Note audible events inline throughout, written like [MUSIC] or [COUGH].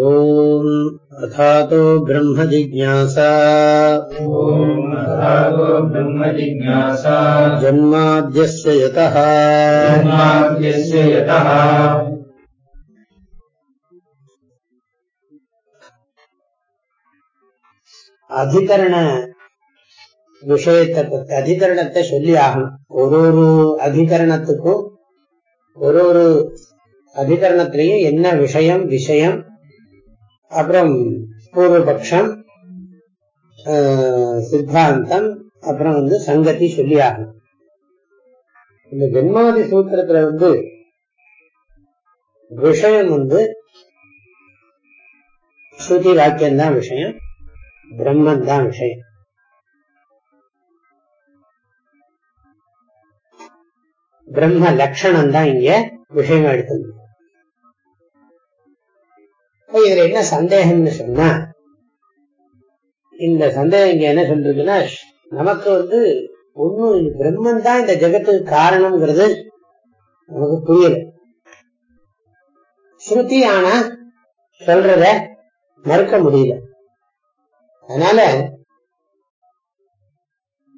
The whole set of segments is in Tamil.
ॐ अथातो ब्रह्म जिज्ञासा ब्रह्म जिज्ञासा जन्माद्यस्य यतः जन्माद्यस्य यतः அதிகரண விஷயத்தை பத்தி அதிகரணத்தை சொல்லி ஆகணும் ஒரு ஒரு அதிகரணத்துக்கும் ஒரு ஒரு அதிகரணத்திலையும் என்ன விஷயம் விஷயம்? அப்புறம் பூர்வபக்ஷம் ஆஹ், சித்தாந்தம் அப்புறம் வந்து சங்கதி சொல்லி ஆகணும் இந்த ஜென்மாதி சூத்திரத்துல வந்து விஷயம் வந்து ஸ்ருதி வாக்கியம் தான் விஷயம் பிரம்மன் தான் விஷயம். பிரம்ம லட்சணம் தான் இங்க விஷயம் எடுத்தது இதுல என்ன சந்தேகம்னு சொன்னா இந்த சந்தேகம் இங்க என்ன சொல்றதுன்னா நமக்கு வந்து ஒண்ணு பிரம்மன் தான் இந்த ஜெகத்துக்கு காரணம்ங்கிறது நமக்கு புரியல. ஸ்ருதி ஆனா சொல்றத மறுக்க முடியல. அதனால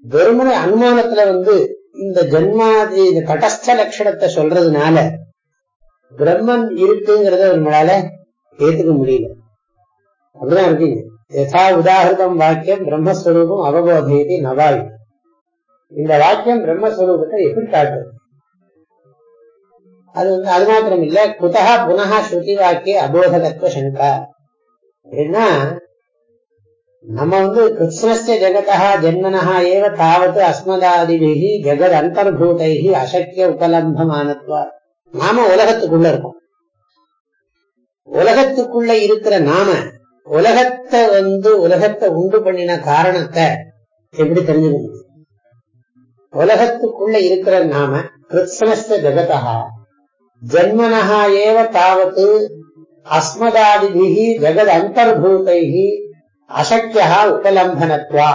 வெறுமனை அனுமானத்துல வந்து இந்த ஜென்மாதி இந்த கடஸ்த லட்சணத்தை சொல்றதுனால பிரம்மன் இருக்குங்கிறத நம்மளால ஏத்துக்க முடியல. அப்படிதான் இருக்கீங்க யசா உதாகிருதம் வாக்கியம் பிரம்மஸ்வரூபம் அவபோதையதி நவாய். இந்த வாக்கியம் பிரம்மஸ்வரூபத்தை எப்படி காட்டுறது? அது வந்து அது மாத்திரம் இல்ல. குதா புனः ஸ்ருதி வாக்கிய அபோதகத்துவ சங்கா. அப்படின்னா நம்ம வந்து கிருஷ்ணஸ்ய ஜெகதா ஜென்மனஹா ஏவ தாவது அஸ்மதாதிபிகி ஜெகத் அந்தர்பூதைகி அசக்கிய உபலம்பமானத்வா. நாம உலகத்துக்குள்ள இருக்கோம். உலகத்துக்குள்ள இருக்கிற நாம உலகத்தை வந்து உலகத்தை உண்டு பண்ணின காரணத்தை எப்படி தெரிஞ்சுக்க உலகத்துக்குள்ள இருக்கிற நாம கிருஷ்ணஸ்ய ஜெகதா. ஜன்மனஹா ஏவ தாவத்து அஸ்மதாதிபிகி ஜெகத் அந்தர்பூதைகி அசக்கியா உபலம்பனத்வா.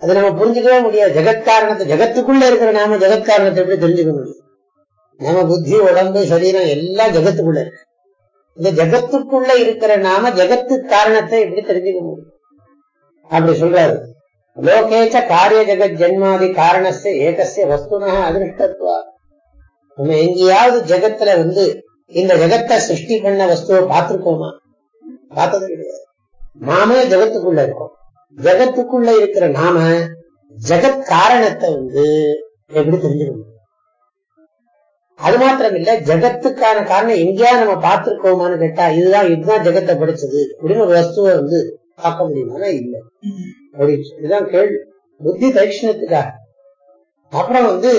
அது நம்ம புரிஞ்சுக்கவே முடியாது. ஜெகத்காரணத்தை ஜெகத்துக்குள்ள இருக்கிற நாம ஜெகத்காரணத்தை எப்படி தெரிஞ்சுக்க முடியும்? நம்ம புத்தி உடம்பு சரீரம் எல்லாம் ஜெகத்துக்குள்ள இருக்கு. இந்த ஜெகத்துக்குள்ள இருக்கிற நாம ஜெகத்து காரணத்தை எப்படி தெரிஞ்சுக்க முடியும்? அப்படி சொல்றாரு. லோகேச்ச காரிய ஜெகத் ஜென்மாதி காரணஸ்ய ஏகசிய வஸ்துனா அதிருஷ்டத்துவா நம்ம எங்கேயாவது ஜெகத்துல வந்து இந்த ஜெகத்தை சிருஷ்டி பண்ண வஸ்துவை பார்த்திருக்கோமா? பார்த்தது கிடையாது. நாமே ஜெகத்துக்குள்ள இருக்கோம். ஜெகத்துக்குள்ள இருக்கிற நாம ஜெகத் காரணத்தை வந்து எப்படி தெரிஞ்சுக்க முடியும்? அது மாத்திரம் இல்ல ஜெகத்துக்கான காரணம் எங்கேயாவது நம்ம பார்த்திருக்கோமான்னு கேட்டா இதுதான் இதுதான் ஜெகத்தை படிச்சது அப்படின்னு ஒரு வஸ்துவை வந்து பார்க்க முடியுமா இல்ல. அப்படின்னு இதுதான் கேள்வி. புத்தி தரிசனத்துக்காக. அப்புறம் வந்து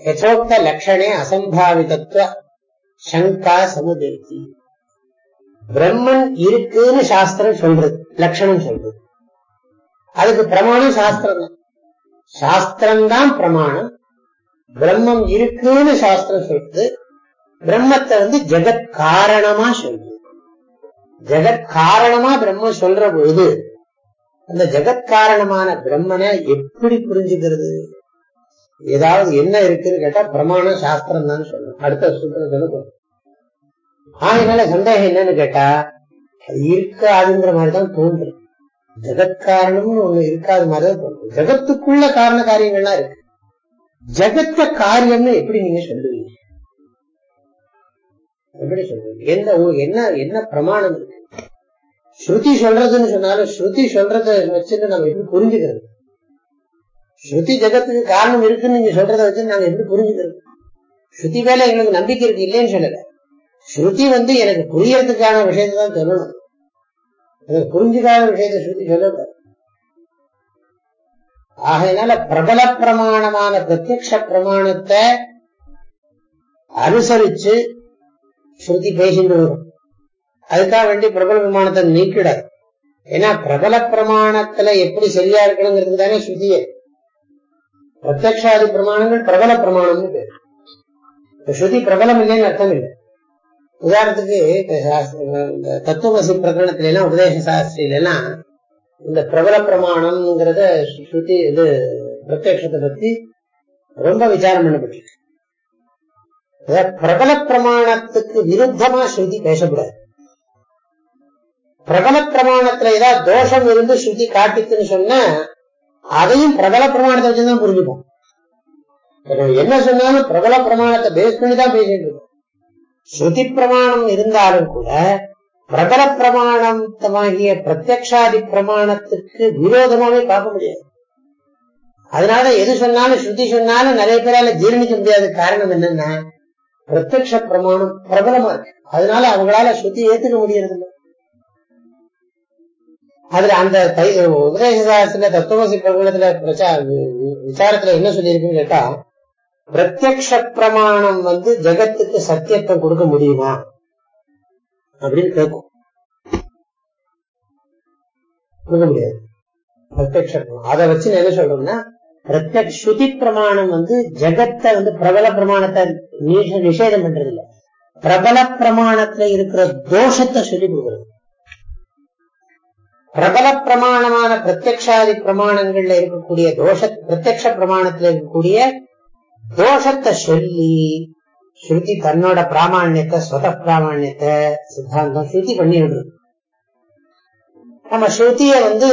யசோக்த லட்சணே அசம்பாவிதத்துவ சங்கா சமுதேத்தி பிரம்மன் இருக்குன்னு சாஸ்திரம் சொல்றது லட்சணம் சொல்றது. அதுக்கு பிரமாணம் சாஸ்திரம் தான். சாஸ்திரம் தான் பிரமாணம். பிரம்மம் இருக்குன்னு சாஸ்திரம் சொல்றது பிரம்மத்தை வந்து ஜெகத் காரணமா சொல்றது. ஜெகத் காரணமா பிரம்மம் சொல்ற பொழுது அந்த ஜெகத் காரணமான பிரம்மனை எப்படி புரிஞ்சுக்கிறது? ஏதாவது என்ன இருக்குன்னு கேட்டா பிரமாண சாஸ்திரம் தான் சொல்லணும் அடுத்த சூத்திரத்துல ஆகையினால சந்தேகம் என்னன்னு கேட்டா அது இருக்காதுங்கிற மாதிரிதான் தோன்றும். ஜெகத்காரணம்னு ஒண்ணு இருக்காத மாதிரிதான் தோன்றும். ஜெகத்துக்குள்ள காரண காரியங்கள்லாம் இருக்கு. ஜெகத்த காரியம்னு எப்படி நீங்க சொல்லுவீங்க எப்படி சொல்றீங்க எந்த உங்களுக்கு என்ன என்ன பிரமாணம்? இருக்கு ஸ்ருதி சொல்றதுன்னு சொன்னாலும் ஸ்ருதி சொல்றத வச்சுட்டு நம்ம எப்படி புரிஞ்சுக்கிறது? ஸ்ருதி ஜெகத்துக்கு காரணம் இருக்குன்னு நீங்க சொல்றத வச்சு நாங்க எப்படி புரிஞ்சுக்கிறது? ஸ்ருதி மேல எங்களுக்கு நம்பிக்கை இருக்கு இல்லைன்னு சொல்லல. ஸ்ருதி வந்து எனக்கு புரியறதுக்கான விஷயத்தை தான் சொல்லணும். எனக்கு புரிஞ்சுக்காத விஷயத்த ஸ்ருதி சொல்லக்கூடாது. ஆகையினால பிரபல பிரமாணமான பிரத்யக்ஷ பிரமாணத்தை அனுசரிச்சு ஸ்ருதி பேசிட்டு வரும். அதுக்காக வேண்டி பிரபல பிரமாணத்தை நீக்கிடாது. ஏன்னா பிரபல பிரமாணத்துல எப்படி சரியா இருக்கணுங்கிறது தானே ஸ்ருதியே. பிரத்யக்ஷாதி பிரமாணங்கள் பிரபல பிரமாணம்னு பேரு. ஸ்ருதி பிரபலம் இல்லைன்னு அர்த்தம் இல்லை. உதாரணத்துக்கு தத்துவசி தத்துவமசி எல்லாம் உபதேச சாஸ்திரியில எல்லாம் இந்த பிரபல பிரமாணம்ங்கிறத ஸ்ருதி இது பிரத்யத்தை பத்தி ரொம்ப விசாரம் பண்ணப்பட்டிருக்கு. பிரபல பிரமாணத்துக்கு விருத்தமா ஸ்ருதி பேசக்கூடாது. பிரபல பிரமாணத்துல ஏதாவது தோஷம் இருந்து ஸ்ருதி காட்டிச்சுன்னு சொன்னா அதையும் பிரபல பிரமாணத்தை வச்சுதான் புரிஞ்சுப்போம். என்ன சொன்னாலும் பிரபல பிரமாணத்தை பேஸ் பண்ணி தான் பேசிட்டு இருக்கோம். ஸ்ருதி பிரமாணம் இருந்தாலும் கூட பிரபல பிரமாணமாகிய பிரத்யக்ஷாதி பிரமாணத்துக்கு விரோதமாவே பார்க்க முடியாது. அதனால எது சொன்னாலும் ஸ்ருதி சொன்னாலும் நிறைய பேரால ஜீரணிக்க முடியாத காரணம் என்னன்னா பிரத்யக்ஷ பிரமாணம் பிரபலமா இருக்கு. அதனால அவங்களால ஸ்ருதி ஏத்துக்க முடியறது இல்லை. அதுல அந்த தை- உபதேச தத்துவசி பிரபலத்துல விசாரத்துல என்ன சொல்லியிருக்குன்னு கேட்டா பிரத்யக்ஷ பிரமாணம் வந்து ஜெகத்துக்கு சத்தியத்தை கொடுக்க முடியுமா? அப்படின்னு கேட்கும். கொடுக்க முடியாது. பிரத்யக்ஷ அதை வச்சு என்ன சொல்றோம்னா பிரத்யக் ஸ்ருதி பிரமாணம் வந்து ஜெகத்தை வந்து பிரபல பிரமாணத்தை நிஷேதம் பண்றது இல்ல பிரபல பிரமாணத்துல இருக்கிற தோஷத்தை சொல்லி கொடுக்குறது. பிரபல பிரமாணமான பிரத்யக்ஷாதி பிரமாணங்கள்ல இருக்கக்கூடிய தோஷ பிரத்யக்ஷ பிரமாணத்துல இருக்கக்கூடிய தோஷத்தை சொல்லி ஸ்ருதி தன்னோட பிராமணியத்தை சொத பிராமணியத்தை சித்தாந்தம் ஸ்ருதி பண்ணி விடுறது நம்ம ஸ்ருதிய வந்து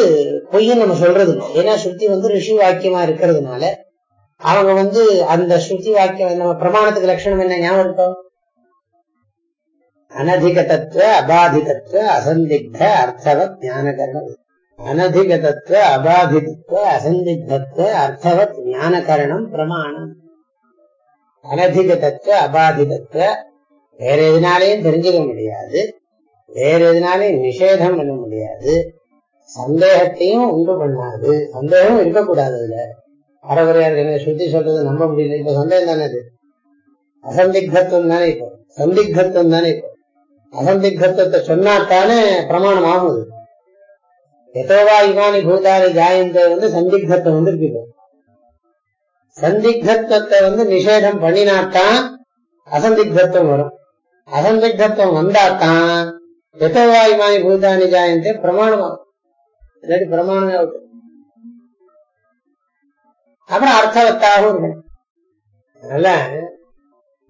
பொய்ன்னு நம்ம சொல்றது இல்லை. ஏன்னா ஸ்ருதி வந்து ரிஷி வாக்கியமா இருக்கிறதுனால அவங்க வந்து அந்த ஸ்ருதி வாக்கியம் நம்ம பிரமாணத்துக்கு லட்சணம் என்ன ஞாபகம் இருக்கும் அனதிக தத்துவ அபாதிகத்துவ அசந்திக்த அர்த்தவத் ஞானகரணம். அனதிக தத்துவ அபாதிகத்துவ அசந்திக்தத்துவ அர்த்தவத் ஞானகரணம் பிரமாணம். அனதிக தத்துவ வேற எதுனாலையும் தெரிஞ்சுக்க முடியாது. வேற எதுனாலையும் நிஷேதம் பண்ண முடியாது. சந்தேகத்தையும் உண்டு பண்ணாது. சந்தேகம் இருக்கக்கூடாது அதுல. அறகுறையார் என்ன சுத்தி சொல்றது நம்ப முடியல. இப்ப சந்தேகம் தானே அது? அசந்திக்தத்துவம் தானே இப்போ? சந்திக்தத்துவம் தானே இப்போ? அசந்திக்தத்துவத்தை சொன்னாத்தானே பிரமாணம் ஆகுது. எதோவா இமானி பூதாரி ஜாயந்த வந்து சந்திக்தத்துவம் வந்து இருக்கு இப்போ. சந்திக்தத்துவத்தை வந்து நிஷேதம் பண்ணினாத்தான் அசந்திக்தத்துவம் வரும். அசந்திக்தத்துவம் வந்தாத்தான் எதோவா இமானி பூதானி ஜாயந்தே பிரமாணமாகும் இல்லாட்டி பிரமாணமே ஆகட்டும் அப்புறம் அர்த்தவத்தாகவும் இருக்கணும் அதனால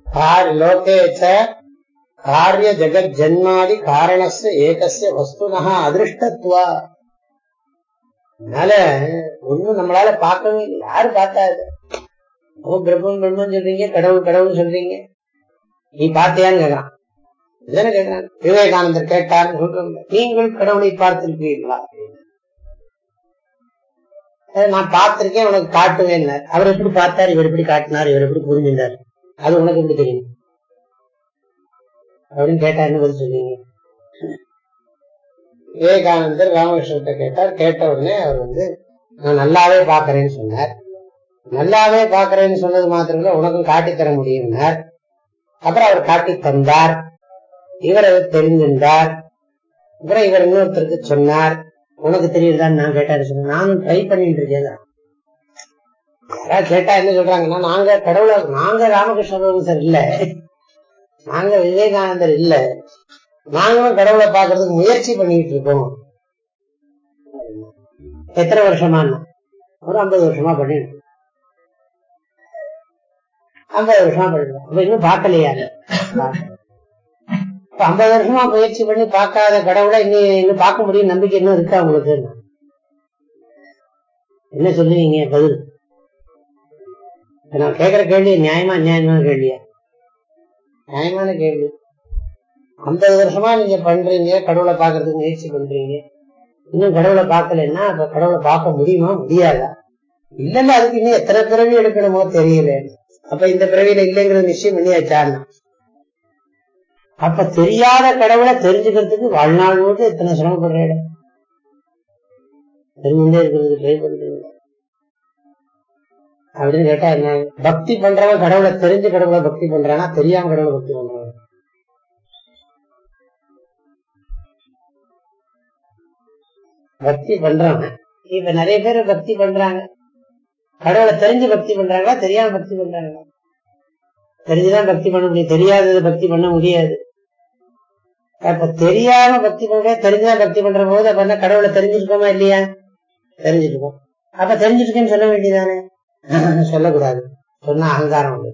கார் லோகேச்ச காரிய ஜெகத் ஜன்மாதி காரணஸ்ய ஏகஸ்ய வஸ்துனா அதிருஷ்டத்துவா அதனால ஒண்ணும் நம்மளால பார்க்கவே இல்லை. யாரு பார்த்தா இது ஓ பிரம்மம் பிரம்மம் சொல்றீங்க கடவுள் கடவுள் சொல்றீங்க. நீ பார்த்தியான்னு கேக்குறான் இதுதானே கேட்கிறான் விவேகானந்தர் கேட்டார் சொல்றாங்க. நீங்கள் கடவுளை பார்த்திருக்கிறீர்களா? நான் பார்த்திருக்கேன் உனக்கு காட்டுவேன் அவர் எப்படி பார்த்தார்? இவர் எப்படி காட்டினார்? இவர் எப்படி புரிஞ்சிருந்தார் அது உனக்கு எப்படி தெரியும்? அப்படின்னு கேட்டா என்ன பதில் சொல்லுவீங்க விவேகானந்தர் ராமகிருஷ்ணத்தை கேட்டார். கேட்ட உடனே அவர் வந்து நான் நல்லாவே பாக்குறேன்னு சொன்னார். நல்லாவே பாக்குறேன்னு சொன்னது மாத்திரம் இல்ல உனக்கும் காட்டித்தர முடியும் முடியும்னார். அப்புறம் அவர் காட்டி தந்தார். இவர் அதை தெரிஞ்சிருந்தார் அப்புறம் இவர் இன்னொருத்தருக்கு சொன்னார். உனக்கு தெரியுதான்னு நான் கேட்டாரு. சொன்னேன் நானும் ட்ரை பண்ணிட்டு இருக்கேன் யாராவது கேட்டா என்ன சொல்றாங்கன்னா நாங்க கடவுள நாங்க ராமகிருஷ்ண சார் இல்ல. நாங்க விவேகானந்தர் இல்ல. நாங்களும் கடவுளை பாக்குறதுக்கு முயற்சி பண்ணிட்டு இருக்கோம். எத்தனை வருஷமா ஒரு ஐம்பது வருஷமா பண்ணிட்டு ஐம்பது வருஷமா பண்ணிருக்கோம் அப்ப இன்னும் பார்க்கலையா இப்ப ஐம்பது வருஷமா முயற்சி பண்ணி பார்க்காத கடவுளை இன்னும் இன்னும் பார்க்க முடியும் நம்பிக்கை இன்னும் இருக்கா உங்களுக்கு? என்ன சொல்லுவீங்க பதில்? நான் கேக்குற கேள்வி நியாயமா நியாயமான கேள்வியா? நியாயமான கேள்வி. ஐம்பது வருஷமா நீங்க பண்றீங்க கடவுளை பாக்குறதுக்கு முயற்சி பண்றீங்க. இன்னும் கடவுளை பார்க்கலன்னா அப்ப கடவுளை பார்க்க முடியுமா முடியாதா? இல்லன்னா அதுக்கு இன்னும் எத்தனை பிறவி எடுக்கணுமோ தெரியல. அப்ப இந்த பிறவியில இல்லைங்கிற நிச்சயம் பண்ணியாச்சான்னா அப்ப தெரியாத கடவுளை தெரிஞ்சுக்கிறதுக்கு வாழ்நாள் முழுக்க எத்தனை இடம் தெரிஞ்சுட்டே இருக்கிறது ட்ரை பண்றீங்க அப்படின்னு கேட்டா என்ன? பக்தி பண்றவன் கடவுளை தெரிஞ்சு கடவுளை பக்தி பண்றானா? தெரியாம கடவுளை பக்தி பண்றான்? பக்தி பண்றவன். இப்ப நிறைய பேர் பக்தி பண்றாங்க. கடவுளை தெரிஞ்சு பக்தி பண்றாங்களா? தெரியாம பக்தி பண்றாங்களா? தெரிஞ்சுதான் பக்தி பண்ண முடியும். தெரியாதது பக்தி பண்ண முடியாது. அப்ப தெரியாம பக்தி பண்ற தெரிஞ்சுதான் பக்தி பண்ற போது அப்ப என்ன கடவுளை தெரிஞ்சிருக்கோமா இல்லையா? தெரிஞ்சிருக்கோம். அப்ப தெரிஞ்சிருக்கேன்னு சொல்ல வேண்டியதானே [LAUGHS] சொல்லக்கூடாது. சொன்னா அகங்காரம் உண்டு.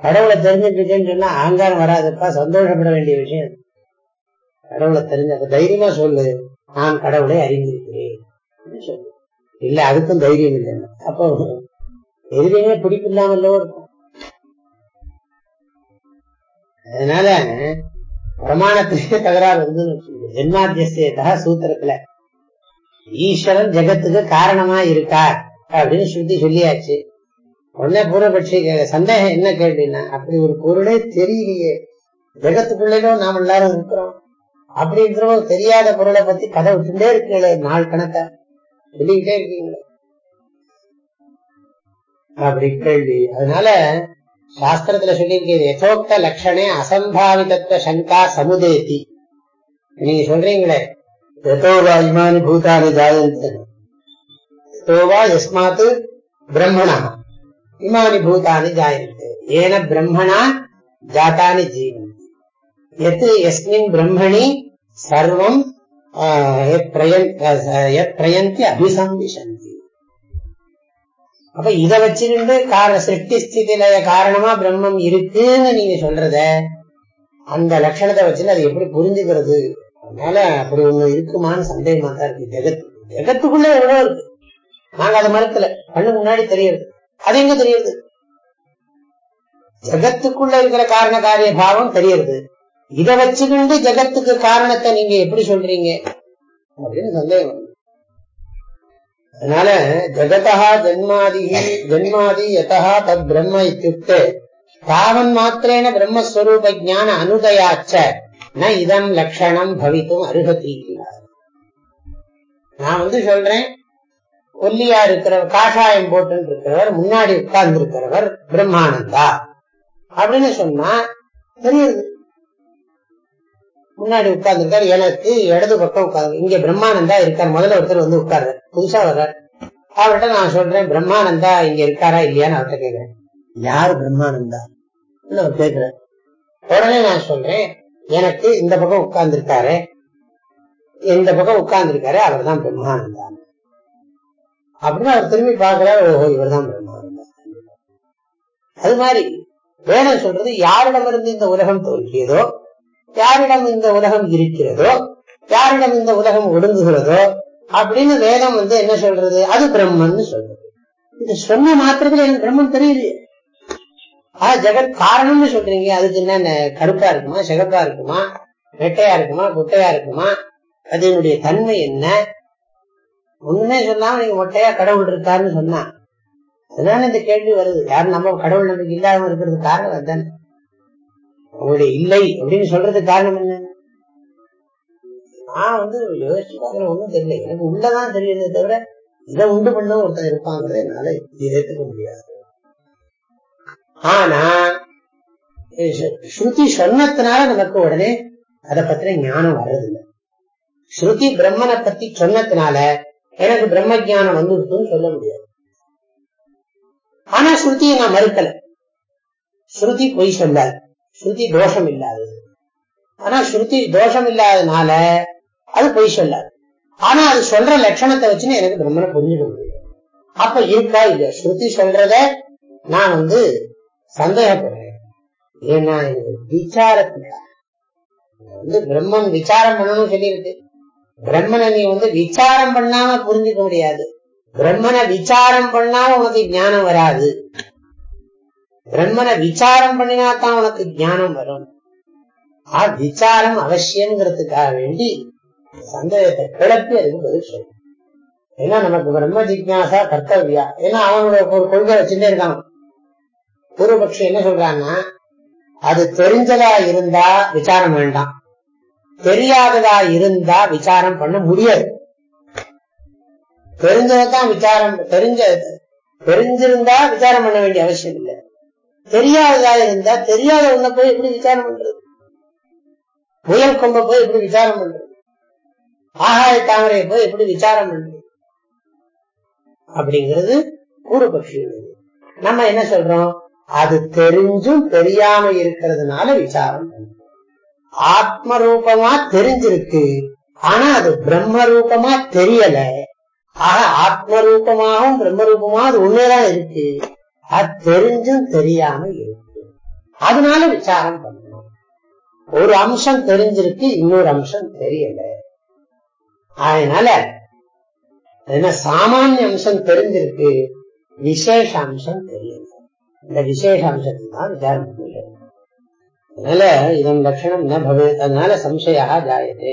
கடவுளை தெரிஞ்சுட்டு சொன்னா அகங்காரம் வராதுப்பா சந்தோஷப்பட வேண்டிய விஷயம். கடவுளை தெரிஞ்ச தைரியமா சொல்லு. நான் கடவுளை அறிந்திருக்கிறேன். சொல்லு. இல்ல அதுக்கும் தைரியம் இல்லை. அப்போ எதுலையுமே பிடிப்பு இல்லாமல்லவோ இருக்கும். அதனால பிரமாணத்திலேயே தகராறு வந்து ஜென்மாத்தியஸ்தா சூத்திரத்துல ஈஸ்வரன் ஜெகத்துக்கு காரணமா இருக்கார் அப்படின்னு ஸ்ருதி சொல்லியாச்சு. உடனே பூர்வபட்சி சந்தேகம் என்ன கேள்வின்னா அப்படி ஒரு பொருளே தெரியலையே. ஜெகத்துக்குள்ளேயும் நாம் எல்லாரும் இருக்கிறோம். அப்படி தெரியாத பொருளை பத்தி கதை விட்டுட்டே இருக்கீங்களே நாள் கணக்கா. சொல்லிக்கிட்டே இருக்கீங்களே அப்படி கேள்வி அதனால சாஸ்திரத்துல சொல்லியிருக்கிறது யதோக்த லட்சணே அசம்பாவிதத்துவ சங்கா சமுதேதி நீங்க சொல்றீங்களே? யதோவா இமானி பூதானி ஜாயந்தே யதோவா எஸ்மாத் பிரம்மணா இமானி பூதானி ஜாயந்தே ஏன பிரம்மணா ஜாத்தானி ஜீவந்தி எத் எஸ்மின் பிரம்மணி சர்வம் ஆஹ், பிரயந்தி அபிசம்விசந்தி அப்ப இத வச்சுக்கிட்டு கார சிருஷ்டி ஸ்திதியில காரணமா பிரம்மம் இருக்குன்னு நீங்க சொல்றத அந்த லட்சணத்தை வச்சுன்னு அது எப்படி புரிஞ்சுக்கிறது? அதனால அப்படி ஒண்ணு இருக்குமான்னு சந்தேகமா தான் இருக்கு. ஜெகத் ஜெகத்துக்குள்ள எவ்வளவு இருக்கு? நாங்க அதை மறுக்கல. கண்ணு முன்னாடி தெரியுது. அது எங்க தெரியுது? ஜெகத்துக்குள்ள இருக்கிற காரண காரிய பாவம் தெரியுது. இத வச்சுக்கிண்டு ஜெகத்துக்கு காரணத்தை நீங்க எப்படி சொல்றீங்க? அப்படின்னு சந்தேகம். அதனால ஜெகதா ஜன்மாதி ஜன்மாதி யதா தத் பிரம்ம இத்தியுக்தே. தாவன் மாத்திரேன பிரம்மஸ்வரூப ஜான அனுதயாச்ச. ந இதம் லட்சணம் பவிக்கும் அருகதி நான் வந்து சொல்றேன் ஒல்லியா இருக்கிறவர் காஷாயம் போட்டு இருக்கிறவர் முன்னாடி உட்கார்ந்து இருக்கிறவர் பிரம்மானந்தா. அப்படின்னு சொன்னா தெரியுது. முன்னாடி உட்கார்ந்துருக்காரு. எனக்கு இடது பக்கம் உட்கார்ந்து. இங்க பிரம்மானந்தா இருக்காரு. முதல்ல ஒருத்தர் வந்து உட்கார்ற புதுசா வர்றார். அவர்கிட்ட நான் சொல்றேன் பிரம்மானந்தா இங்க இருக்காரா இல்லையான்னு அவர்கிட்ட கேக்குறேன். யாரு பிரம்மானந்தா? அவர் கேக்குறேன் உடனே நான் சொல்றேன் எனக்கு இந்த பக்கம் உட்கார்ந்து இருக்காரு இந்த பக்கம் உட்கார்ந்து இருக்காரு அவர் தான் பிரம்மானந்தா. அப்படின்னு அவர் திரும்பி பாக்குறாரு ஓஹோ இவர் தான் பிரம்மானந்தா. அது மாதிரி வேணும் சொல்றது யாரிடமிருந்து இந்த உலகம் தோன்றியதோ யாரிடம் இந்த உலகம் இருக்கிறதோ யாரிடம் இந்த உலகம் ஒடுங்குகிறதோ அப்படின்னு வேதம் வந்து என்ன சொல்றது? அது பிரம்மன் சொல்றது. இந்த சொன்ன மாத்திரத்துல எனக்கு பிரம்மன் தெரியலையே. ஆஹ் ஜெகத் காரணம்னு சொல்றீங்க. அதுக்கு என்ன கருப்பா இருக்குமா? சிகப்பா இருக்குமா? வெட்டையா இருக்குமா? குட்டையா இருக்குமா? அதனுடைய தன்மை என்ன? ஒண்ணுமே சொல்லாம நீங்க மொட்டையா கடவுள் இருக்காருன்னு சொன்னா. அதனால இந்த கேள்வி வருது. யாரும் நம்ம கடவுள் நம்பிக்கை இல்லாம இருக்கிறது காரணம் அதுதானே. உங்களுடைய இல்லை அப்படின்னு சொல்றதுக்கு காரணம் என்ன? நான் வந்து யோசிச்சு பாக்குற ஒண்ணும் தெரியல. எனக்கு உள்ளதான் தெரியுதே தவிர இதை உண்டு பண்ண ஒருத்தன் இருப்பாங்கிறத என்னால ஏற்றுக்க முடியாது. ஆனா ஸ்ருதி சொன்னத்தினால நமக்கு உடனே அதை பத்தின ஞானம் வர்றதில்லை. ஸ்ருதி பிரம்மனை பத்தி சொன்னதுனால எனக்கு பிரம்ம ஜானம் வந்துருக்குன்னு சொல்ல முடியாது. ஆனா ஸ்ருதியை நான் மறுக்கல. ஸ்ருதி பொய் சொல்லாது. ஸ்ருதி தோஷம் இல்லாதது ஆனா ஸ்ருதி தோஷம் இல்லாததுனால அது பொய் சொல்லாது. ஆனா அது சொல்ற லட்சணத்தை வச்சுன்னு எனக்கு பிரம்மனை புரிஞ்சுக்க முடியும் அப்ப இருக்கா இல்ல ஸ்ருதி சொல்றத நான் வந்து சந்தேகப்படுறேன். ஏன்னா எனக்கு விசாரத்துக்கா வந்து பிரம்மன் விசாரம் பண்ணணும்னு சொல்லியிருக்கு. பிரம்மனை நீ வந்து விசாரம் பண்ணாம புரிஞ்சுக்க முடியாது. பிரம்மனை விசாரம் பண்ணாம உனக்கு ஞானம் வராது. பிரம்மனை விசாரம் பண்ணினாதான் உனக்கு ஞானம் வரும் ஆ விசாரம் அவசியம்ங்கிறதுக்காக வேண்டி சந்தேகத்தை கிளப்பி அதுக்கு பதில் சொல்லும் ஏன்னா நமக்கு பிரம்ம ஜிக்னாசா கர்த்தவியா ஏன்னா அவனோட ஒரு கொள்கை வச்சுட்டே இருக்கான் பூர்வபக்ஷம் என்ன சொல்றான்னா அது தெரிஞ்சதா இருந்தா விசாரம் வேண்டாம் தெரியாததா இருந்தா விசாரம் பண்ண முடியாது தெரிஞ்சதான் விசாரம் தெரிஞ்ச தெரிஞ்சிருந்தா விசாரம் பண்ண வேண்டிய அவசியம் இல்லை தெரியாததா இருந்தா தெரியாத ஒண்ண போய் எப்படி விசாரம் பண்றது? புயல் கொம்ப போய் எப்படி விசாரம் பண்றது? ஆகாய தாமரையை போய் எப்படி விசாரம் பண்றது? அப்படிங்கிறது பூர்வபக்ஷி நம்ம என்ன சொல்றோம்? அது தெரிஞ்சும் தெரியாம இருக்கிறதுனால விசாரம் ஆத்ம ரூபமா தெரிஞ்சிருக்கு ஆனா அது பிரம்ம ரூபமா தெரியல. ஆக ஆத்ம ரூபமாகவும் பிரம்ம ரூபமா அது உண்மைதான் இருக்கு. அது தெரிஞ்சும் தெரியாம இருக்கு. அதனால விசாரம் பண்ணணும் ஒரு அம்சம் தெரிஞ்சிருக்கு இன்னொரு அம்சம் தெரியல. அதனால என்ன சாமானிய அம்சம் தெரிஞ்சிருக்கு விசேஷ அம்சம் தெரியல. இந்த விசேஷ அம்சத்தை தான் விசாரம் பண்ணல அதனால இதன் லட்சணம் என்ன பவே அதனால சம்சயா ஜாயது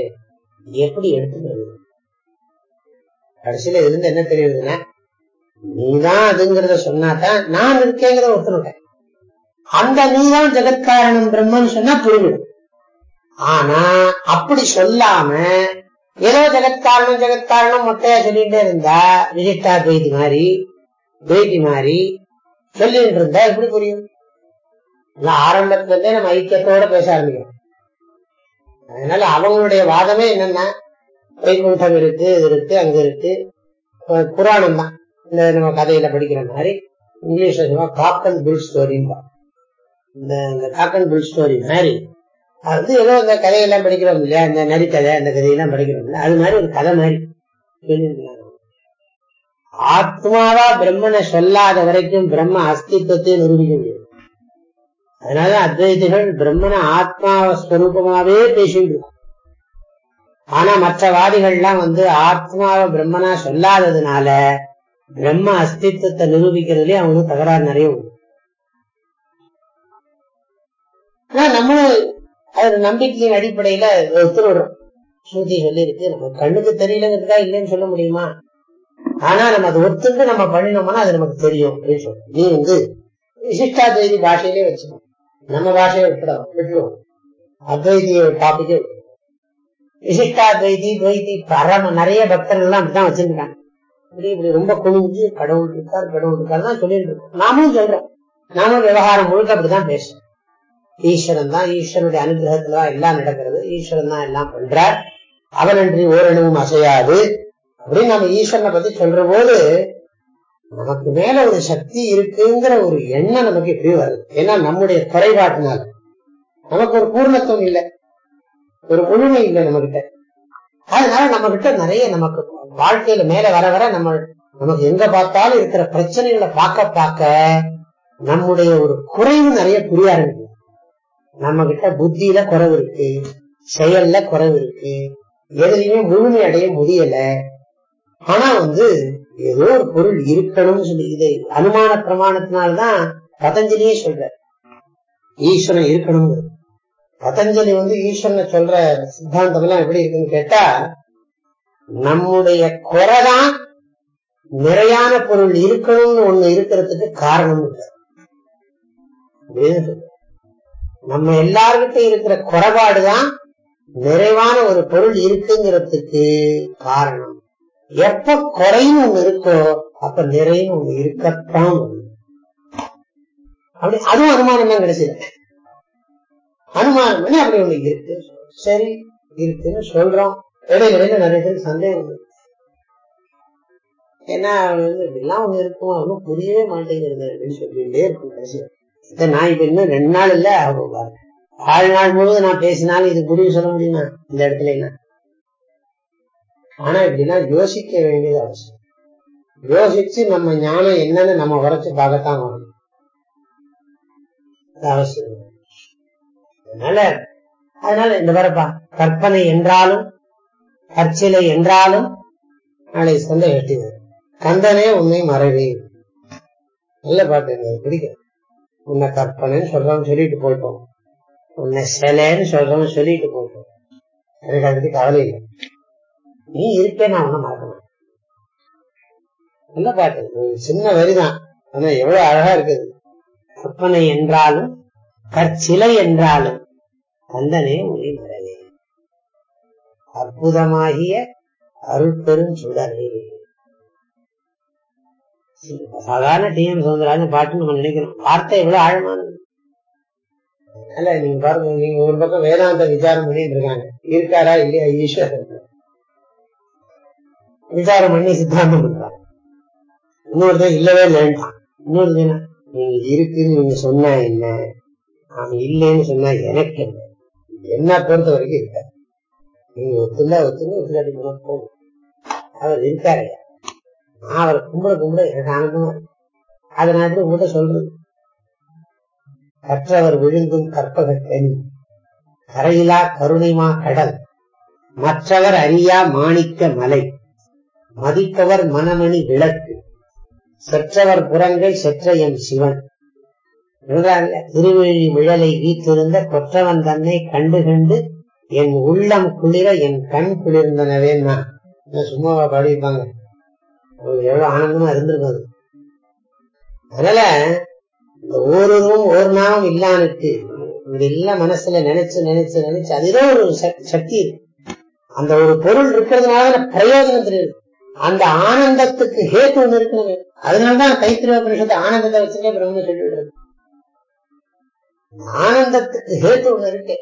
எப்படி எடுத்துக்கிறது? கடைசியில இருந்து என்ன தெரியுதுன்னா நீதான் அதுங்கிறத சொன்னாதான் நான் இருக்கேங்கிறத ஒத்துனுட்டேன் அந்த நீதான் ஜெகத்காரணம் பிரம்மன் சொன்னா புரிஞ்சிடும் ஆனா அப்படி சொல்லாம ஏதோ ஜெகத்காரணம் ஜெகத்காரணம் மொட்டையா சொல்லிட்டே இருந்தா விஜிட்டா துவைதி மாதிரி துவைதி மாதிரி சொல்லிட்டு இருந்தா எப்படி புரியும்? ஆரம்பத்துல இருந்தே நம்ம ஐக்கியத்தோட பேச ஆரம்பிக்கிறோம். அதனால அவங்களுடைய வாதமே என்னன்னா வைகுண்டம் இருக்கு இது இருக்கு அங்க இருக்கு புராணம் தான் இந்த நம்ம கதையில படிக்கிற மாதிரி இங்கிலீஷ்ல சொல்லுவா காக் அண்ட் புல் ஸ்டோரின்னு இந்த காக் அண்ட் புல் ஸ்டோரி மாதிரி அது ஏதோ இந்த கதையெல்லாம் படிக்கிறோம் இல்லையா? இந்த நரிக்கதை அந்த கதையெல்லாம் படிக்கிறோம் இல்லையா? அது மாதிரி ஒரு கதை மாதிரி சொல்லியிருக்கிறாங்க. ஆத்மாவா பிரம்மனை சொல்லாத வரைக்கும் பிரம்ம அஸ்தித்வத்தை நிரூபிக்க முடியாது. அதனால அத்வைதிகள் பிரம்மனை ஆத்மாவ ஸ்வரூபமாவே பேசிட்டு ஆனா மற்ற வாதிகள்லாம் வந்து ஆத்மாவை பிரம்மனா சொல்லாததுனால பிரம்ம அஸ்தித்வத்தை நிரூபிக்கிறதுலே அவனுக்கு தகராறு நிறைய உண்டு. நம்மளும் அது நம்பிக்கையின் அடிப்படையில ஒத்துடுறோம் ஸ்ருதி சொல்லி இருக்கு நம்ம கண்ணுக்கு தெரியலங்கிறதுக்கா இல்லைன்னு சொல்ல முடியுமா? ஆனா நம்ம அதை ஒத்துட்டு நம்ம பண்ணினோம்னா அது நமக்கு தெரியும் அப்படின்னு சொல்றோம். நீ வந்து விசிஷ்டாத்வைதி பாஷையிலே வச்சுக்கணும் நம்ம பாஷையை விட்டுடும் விட்டுருவோம். அத்வைதிய டாபிக்கே விசிஷ்டாத்வைதி துவைதி பரம நிறைய பக்தர்கள் எல்லாம் அப்படிதான் வச்சிருக்காங்க இப்படி இப்படி ரொம்ப குனிஞ்சு கடவுள் இருக்கார் கடவுள் இருக்கார் தான் சொல்லிட்டு இருக்கோம் நாமும் சொல்றோம். நாமும் விவகாரம் முழுக்க அப்படிதான் பேசுறோம் ஈஸ்வரன் தான் ஈஸ்வரனுடைய அனுகிரகத்துலதான் எல்லாம் நடக்கிறது. ஈஸ்வரன் தான் எல்லாம் பண்றார். அவனன்றி ஓரளவும் அசையாது. அப்படின்னு நம்ம ஈஸ்வரனை பத்தி சொல்ற போது நமக்கு மேல ஒரு சக்தி இருக்குங்கிற ஒரு எண்ணம் நமக்கு எப்படி வருது. ஏன்னா நம்முடைய குறைபாட்டினால நமக்கு ஒரு பூர்ணத்துவம் இல்லை. ஒரு முழுமை இல்லை நம்ம கிட்ட அதனால நம்ம கிட்ட நிறைய நமக்கு வாழ்க்கையில மேல வர வர நம்ம நமக்கு எங்க பார்த்தாலும் இருக்கிற பிரச்சனைகளை பார்க்க பார்க்க நம்முடைய ஒரு குறைவு நிறைய புரிய ஆரம்பிக்கும் நம்ம கிட்ட புத்தியில குறைவு இருக்கு செயல்ல குறைவு இருக்கு எதுலையுமே முழுமை அடைய முடியல. ஆனா வந்து ஏதோ ஒரு பொருள் இருக்கணும்னு சொல்லி இதை அனுமான பிரமாணத்தினால்தான் பதஞ்சலியே சொல்ற ஈஸ்வரன் இருக்கணும் பதஞ்சலி வந்து ஈஸ்வரனை சொல்ற சித்தாந்தம் எல்லாம் எப்படி இருக்குன்னு கேட்டா நம்முடைய குறைதான் நிறையான பொருள் இருக்கணும்னு ஒண்ணு இருக்கிறதுக்கு காரணம் இல்லை. நம்ம எல்லார்கிட்ட இருக்கிற குறைபாடுதான் நிறைவான ஒரு பொருள் இருக்குங்கிறதுக்கு காரணம். எப்ப குறைன்னு ஒண்ணு இருக்கோ அப்ப நிறைன்னு ஒண்ணு இருக்கத்தான் அப்படி அதுவும் அனுமானம் தான் கிடைச்சது. அனுமானம் அப்படி ஒண்ணு இருக்கு. சரி இருக்குன்னு சொல்றோம். இடையில நிறைய பேருக்கு சந்தேகம் ஏன்னா வந்து இப்படிலாம் ஒண்ணு இருக்கும். அவனும் புரியவே மாட்டேங்கிறது அப்படின்னு சொல்லிட்டே இருக்கும் கடைசியா நான் இப்ப இன்னும் ரெண்டு நாள் இல்ல வாழ்நாள் முழுவதும் நான் பேசினாலும் இது முடிவு சொல்ல முடியுமா? இந்த இடத்துல என்ன ஆனா இப்படிலாம் யோசிக்க வேண்டியது அவசியம். யோசிச்சு நம்ம ஞானம் என்னன்னு நம்ம உரைச்சு பார்க்கத்தான் வரணும் அவசியம். அதனால அதனால இந்த வரப்பா கற்பனை என்றாலும் கற்சிலை என்றாலும் நாளை சொந்த எட்டினர் கந்தனே உன்னை மறைவே. நல்ல பாட்டு எனக்கு பிடிக்கும். உன்னை கற்பனைன்னு சொல்றோம் சொல்லிட்டு போயிட்டோம். உன்னை சிலைன்னு சொல்றோம் சொல்லிட்டு போயிட்டோம். எனக்கு அதை பத்தி கவலை இல்லை. நீ இருக்கே நான் ஒன்னும் மறக்கணும் நல்ல பாட்டு சின்ன வரிதான் ஆனா எவ்வளவு அழகா இருக்குது. கற்பனை என்றாலும் கற்சிலை என்றாலும் கந்தனே உன்னை மறை அற்புதமாகிய அருட்பெரும் சுடரே. சாதாரண டி எம் சௌந்தரராஜன் பாட்டு நம்ம நினைக்கிறோம் வார்த்தை எவ்வளவு ஆழமானது. அதனால நீங்க பாருங்க நீங்க ஒரு பக்கம் வேதாந்த விசாரம் பண்ணிட்டு இருக்காங்க. இருக்காரா இல்லையா ஈஸ்வரன்? விசாரம் பண்ணி சித்தாந்தம் பண்றாங்க. இன்னொருத்தன் இல்லவே இல்லைன்றான். இன்னொரு என்ன நீங்க இருக்குன்னு நீங்க சொன்னா என்ன? அவன் இல்லைன்னு சொன்னா எனக்கு என்ன? என்ன பொறுத்த வரைக்கும் இருக்காரு. நீங்க ஒத்துந்தா ஒத்துங்க ஒத்துக்காட்டி போனா போகும். அவர் இருக்காரு நான் அவரை கும்பிட கும்பிட எனக்கு ஆனந்தமா அதை நான் எப்படி உங்கள்கிட்ட சொல்றது? கற்றவர் விழுங்கும் கற்பகக்கனி கரையிலா கருணைமா கடல். மற்றவர் அறியா மாணிக்க மலை. மதிப்பவர் மனமணி விளக்கு. செற்றவர் புறங்கை செற்றையன் சிவன். திருவிழி விழலை வீத்திருந்த கொற்றவன் தன்னை கண்டு கண்டு என் உள்ளம் குளிர என் கண் குளிர்ந்தனவே சும்மாவா பாடிப்பாங்க எவ்வளவு ஆனந்தமா இருந்திருக்கும் அதனால இந்த ஓருவரும் ஒரு நாமம் இல்லானுக்கு இதெல்லாம் மனசுல நினைச்சு நினைச்சு நினைச்சு அதுதான் ஒரு சக்தி. அந்த ஒரு பொருள் இருக்கிறதுனால பிரயோஜனம் தெரியுது. அந்த ஆனந்தத்துக்கு ஹேத்து ஒண்ணு இருக்குது அதனாலதான் தைத்திரிய உபனிஷத்து ஆனந்தத்தை வச்சுட்டே பிரம்ம சொல்லிடுறது ஆனந்தத்துக்கு ஹேத்து ஒண்ணு இருக்கு.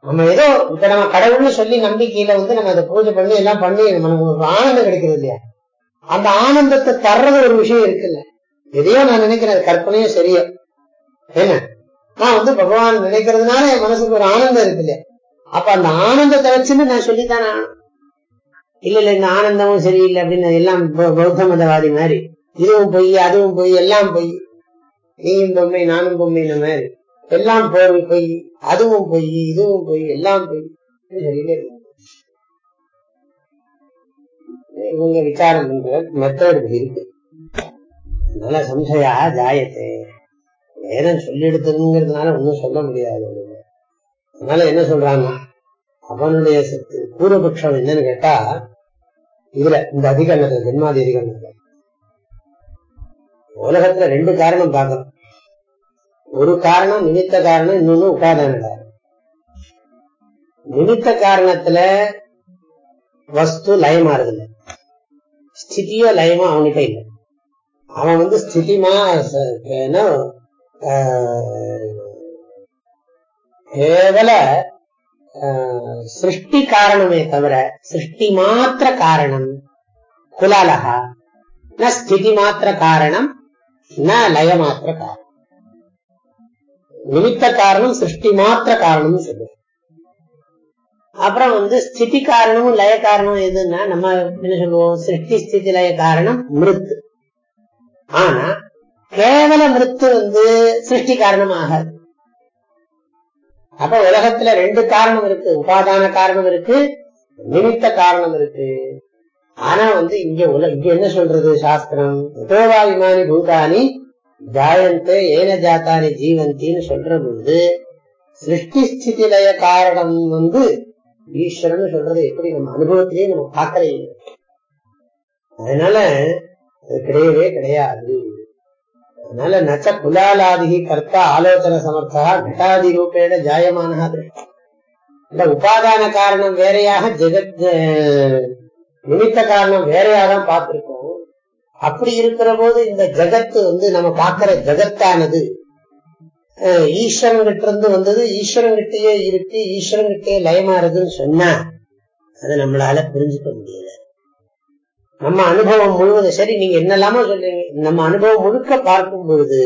நம்ம ஏதோ இப்ப நம்ம கடவுள்னு சொல்லி நம்பிக்கையில வந்து நம்ம அதை பூஜை பண்ணி எல்லாம் பண்ணி நமக்கு ஒரு ஆனந்தம் கிடைக்கிறது இல்லையா? அந்த ஆனந்தத்தை தர்றது ஒரு விஷயம் இருக்குல்ல. எதையோ நான் நினைக்கிறேன் கற்பனையும் சரியா. என்ன? நான் வந்து பகவான் நினைக்கிறதுனால என் மனசுக்கு ஒரு ஆனந்தம் இருக்கு இல்லையா? அப்ப அந்த ஆனந்தத்தை வச்சுன்னு நான் சொல்லித்தான் ஆகணும். இல்ல இல்ல இந்த ஆனந்தமும் சரியில்லை அப்படின்னு எல்லாம் பௌத்த மதவாதி மாதிரி. இதுவும் பொய் அதுவும் பொய் எல்லாம் பொய். நீயும் பொம்மை நானும் பொம்மைன மாதிரி. எல்லாம் போய் பொய் அதுவும் பொய் இதுவும் பொய் எல்லாம் பொய் சரியில்லை இவங்க விசாரம் பண்ற மெத்தட் இருக்கு. அதனால சம்சயா ஜாயத்தே. வேதம் சொல்லி எடுத்ததுங்கிறதுனால ஒன்னும் சொல்ல முடியாது. அதனால என்ன சொல்றாங்க அவனுடைய பூர்வபக்ஷம் என்னன்னு கேட்டா இதுல இந்த அதிகரணத்துல ஜென்மாதி அதிகரணத்துல உலகத்துல ரெண்டு காரணம் பார்க்கணும். ஒரு காரணம் நிமித்த காரணம் இன்னொன்னு உபாதான காரணம். நிமித்த காரணத்துல வஸ்து லயமாறுது ஸ்திதியோ லயமோ அவன்கிட்ட இல்லை. அவன் வந்து ஸ்திதிமா கேவல சிருஷ்டி காரணமே தவிர சிருஷ்டி மாத்திர காரணம் குலாலகா. ந ஸ்திதி மாத்திர காரணம் ந லய மாத்திர காரணம். நிமித்த காரணம் சிருஷ்டி மாத்திர காரணம் சொல்லுவோம். அப்புறம் வந்து ஸ்திதி காரணமும் லய காரணம் எதுன்னா நம்ம என்ன சொல்லுவோம்? சிருஷ்டி ஸ்திதி லய காரணம் மிருத்து. ஆனா கேவல மிருத்து வந்து சிருஷ்டி காரணமாக அப்ப உலகத்துல ரெண்டு காரணம் இருக்கு. உபாதான காரணம் இருக்கு நிமித்த காரணம் இருக்கு. ஆனா வந்து இங்க உல இங்க என்ன சொல்றது? சாஸ்திரம். விமானி பூதானி ஜாயந்தே ஏன ஜாத்தானி ஜீவந்தின்னு சொல்ற பொழுது சிருஷ்டி ஸ்திதி லய காரணம் வந்து ஈஸ்வரன் சொல்றது எப்படி நம்ம அனுபவத்திலேயே நம்ம பார்க்கறது அதனால அது கிடையவே கிடையாது. அதனால நச்ச குலாலாதி கர்த்தா ஆலோசன சமர்த்தா கட்டாதி ரூபேண ஜாயமான இந்த உபாதான காரணம் வேறையாக ஜெகத் நிமித்த காரணம் வேறையாக தான் பார்த்திருக்கோம். அப்படி இருக்கிற போது இந்த ஜெகத்து வந்து நம்ம பார்க்கிற ஜெகத்தானது ஈஸ்வரன்கிட்ட இருந்து வந்தது ஈஸ்வரன்கிட்டயே இருக்கு ஈஸ்வரன்கிட்டயே லயமாறுதுன்னு சொன்னா அது நம்மளால புரிஞ்சுக்க முடியல. நம்ம அனுபவம் முழுவதும் சரி நீங்க என்னெல்லாமோ சொல்றீங்க நம்ம அனுபவம் முழுக்க பார்க்கும் பொழுது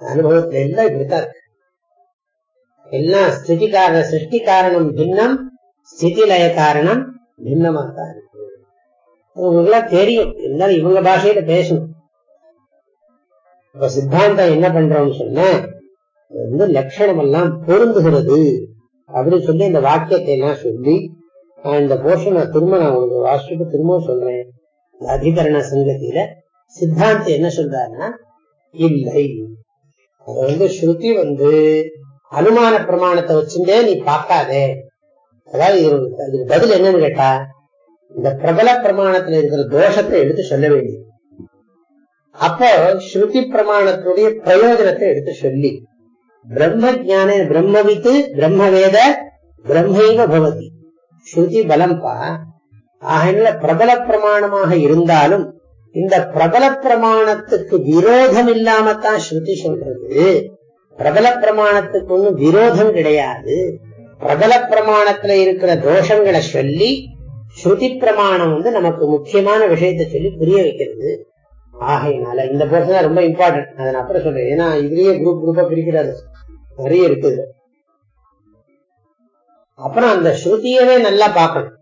அனுபவத்துல எல்லாம் இப்படித்தான் இருக்கு. எல்லாம் ஸ்திதி காரணம் சிருஷ்டி காரணம் பின்னம் ஸ்திதி லய காரணம் பின்னமாக தான் உங்களுக்குலாம் தெரியும். இருந்தாலும் இவங்க பாஷையில பேசணும். இப்ப சித்தாந்தம் என்ன பண்றோம்னு சொன்னா வந்து லட்சணம் எல்லாம் பொருந்துகிறது அப்படின்னு சொல்லி இந்த வாக்கியத்தை எல்லாம் சொல்லி நான் இந்த போர்ஷன் திரும்ப நான் உங்களுக்கு வாசிச்சுட்டு திரும்பவும் சொல்றேன். அதிகரண சங்கத்தில சித்தாந்தம் என்ன சொல்றாருன்னா இல்லை. அது வந்து ஸ்ருதி வந்து அனுமான பிரமாணத்தை வச்சுட்டே நீ பார்க்காதே. அதாவது பதில் என்னன்னு கேட்டா இந்த பிரபல பிரமாணத்துல இருக்கிற தோஷத்தை எடுத்து சொல்ல வேண்டியது அப்போ ஸ்ருதி பிரமாணத்துடைய பிரயோஜனத்தை எடுத்து சொல்லி பிரம்ம ஜான பிரம்மவித்து பிரம்மவேத பிரம்மைவ பவதி. ஸ்ருதி பலம்பா. ஆகினால பிரபல பிரமாணமாக இருந்தாலும் இந்த பிரபல பிரமாணத்துக்கு விரோதம் இல்லாமத்தான் ஸ்ருதி சொல்றது. பிரபல பிரமாணத்துக்கு ஒன்னும் விரோதம் கிடையாது. பிரபல பிரமாணத்துல இருக்கிற தோஷங்களை சொல்லி ஸ்ருதி பிரமாணம் வந்து நமக்கு முக்கியமான விஷயத்தை சொல்லி புரிய வைக்கிறது. ஆகையினால இந்த போர்ஷன் ரொம்ப இம்பார்ட்டன்ட் அதை நான் அப்புறம் சொல்றேன். ஏன்னா இதுலயே குரூப் குரூப்பா பிரிக்கிறாரு நிறைய இருக்குது அப்புறம் அந்த ஸ்ருதியவே நல்லா பார்க்கணும்.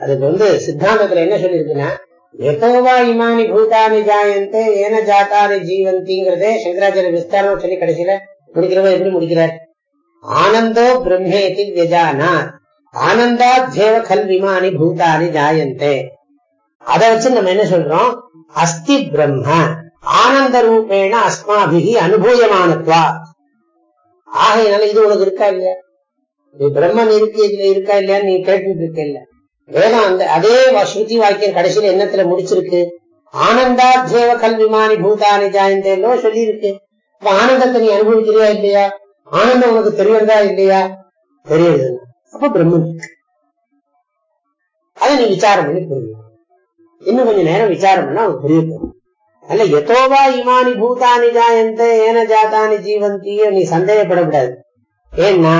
அதுக்கு வந்து சித்தாந்தத்துல என்ன சொல்லியிருக்குன்னா எதோவா இமானி பூதானி ஜாயந்தே ஏன ஜாத்தானி ஜீவந்திங்கிறதே சங்கராச்சாரிய விஸ்தாரம் சொல்லி கடைசியில முடிக்கிறவங்க எப்படி முடிக்கிறார்? ஆனந்தோ பிரம்மேதி வியஜானா ஆனந்தா தேவ கல் விமானி பூதானி ஜாயந்தே. அதை வச்சு நம்ம என்ன சொல்றோம்? அஸ்தி பிரம்ம ஆனந்த ரூபேண அஸ்மாபிகி அனுபூயமானத்வா. ஆகையினால இது உனக்கு இருக்கா இல்லையா? நீ பிரம்மன் இருக்கு இதுல இருக்கா இல்லையான்னு நீ கேட்டுட்டு இருக்க இல்ல. வேதம் அந்த அதே ஸ்ருதி வாக்கியம் கடைசியில என்னத்துல முடிச்சிருக்கு? ஆனந்தா தேவ கல்விமானி பூதானி ஜாயந்தேன்னோ சொல்லி இருக்கு அப்ப ஆனந்தத்தை நீ அனுபவிக்கிறியா இல்லையா? ஆனந்தம் உனக்கு தெரியறதா இல்லையா? தெரியுது. அப்ப பிரம்மன் இருக்கு அதை நீ விசாரம் பண்ணி புரியும் இன்னும் கொஞ்சம் நேரம் விசாரம் பண்ணா அவனுக்கு புரியும் அல்ல எதோவா இமானி பூதானி ஜாயந்த ஏன ஜாதானி ஜீவந்திய நீ சந்தேகப்படக்கூடாது. ஏன்னா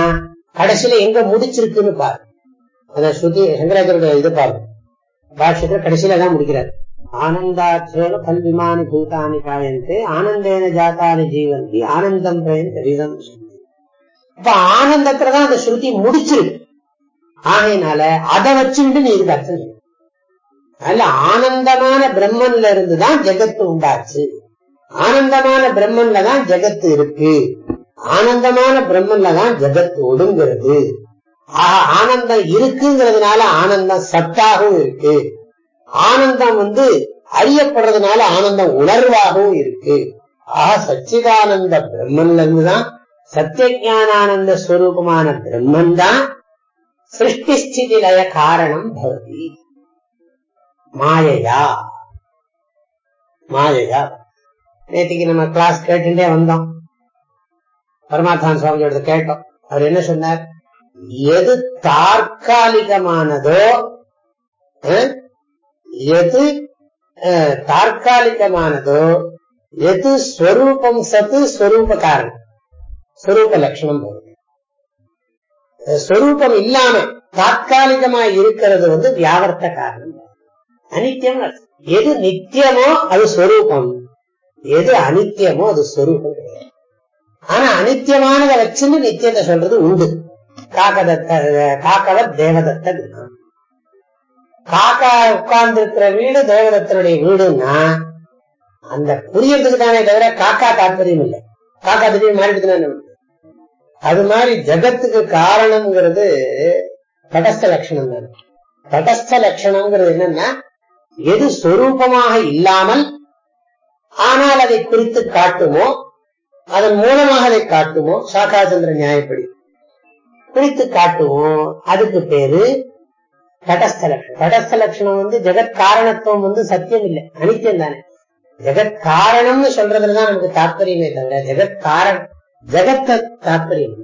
கடைசியில எங்க முடிச்சிருக்குன்னு பாரு. அத ஸ்ருதி சங்கராச்சாரிய இது பாரு. பாஷ்யத்துல கடைசியில தான் முடிக்கிறார். ஆனந்தாச்சேவ கல்விமானி பூதானி காயந்தே ஆனந்தேன ஜாத்தானி ஜீவந்தி ஆனந்தம் பிரயம் இப்ப ஆனந்தத்துலதான் அந்த ஸ்ருதி முடிச்சிருக்கு. ஆகையினால அதை வச்சுட்டு நீ இது அர்த்தம் அதுல ஆனந்தமான பிரம்மன்ல இருந்துதான் ஜெகத்து உண்டாச்சு. ஆனந்தமான பிரம்மன்ல தான் ஜெகத்து இருக்கு. ஆனந்தமான பிரம்மன்ல தான் ஜெகத்து ஒடுங்கிறது. ஆக ஆனந்தம் இருக்குங்கிறதுனால ஆனந்தம் சத்தாகவும் இருக்கு. ஆனந்தம் வந்து அறியப்படுறதுனால ஆனந்தம் உணர்வாகவும் இருக்கு. ஆஹா சச்சிதானந்த பிரம்மன்ல இருந்துதான் சத்திய ஞானானந்த ஸ்வரூபமான பிரம்மன் தான் சிருஷ்டி ஸ்திதி லய காரணம் பவதி. மாயையா? மாயையா? நேற்றுக்கு நம்ம கிளாஸ் கேட்டுட்டே வந்தோம். பரமாத்தான் சுவாமியோட கேட்டோம். அவர் என்ன சொன்னார்? எது தற்காலிகமானதோ எது அஹ், தற்காலிகமானதோ எது ஸ்வரூபம் சத்து ஸ்வரூப காரணம்? ஸ்வரூப லட்சணம் போகுது ஸ்வரூபம் இல்லாம தாக்காலிகமா இருக்கிறது வந்து வியாவர்த்த காரணம் அனித்தியம் எது நித்தியமோ அது ஸ்வரூபம் எது அனித்தியமோ அது ஸ்வரூபம் கிடையாது ஆனா அனித்தியமானதை வச்சுன்னு நித்தியத்தை சொல்றது உண்டு காக்கதத்த காக்கவர் தேவதத்த குணம் காக்கா உட்கார்ந்து இருக்கிற வீடு தேவதத்தனுடைய வீடுன்னா அந்த புரியறதுக்கு தானே தவிர காக்கா தாற்பயம் இல்லை காக்கா திடீர்னு மாறிடுதுன்னு அது மாதிரி ஜகத்துக்கு காரணம்ங்கிறது தடஸ்த லட்சணம் தடஸ்த லட்சணம்ங்கிறது என்னன்னா எது சொரூபமாக இல்லாமல் ஆனால் அதை குறித்து காட்டுமோ அதன் மூலமாக அதை காட்டுமோ சாகாசந்திர நியாயப்படி குறித்து காட்டுவோம் அதுக்கு பேரு தடஸ்த லட்சணம். தடஸ்த லட்சணம் வந்து ஜெகத் காரணத்துவம் வந்து சத்தியம் இல்லை அனித்தியம் தானே. ஜெகத் காரணம்னு சொல்றதுலதான் நமக்கு தாற்பயமே தவிர ஜெகத் காரணம் ஜெகத்த தாற்பயம்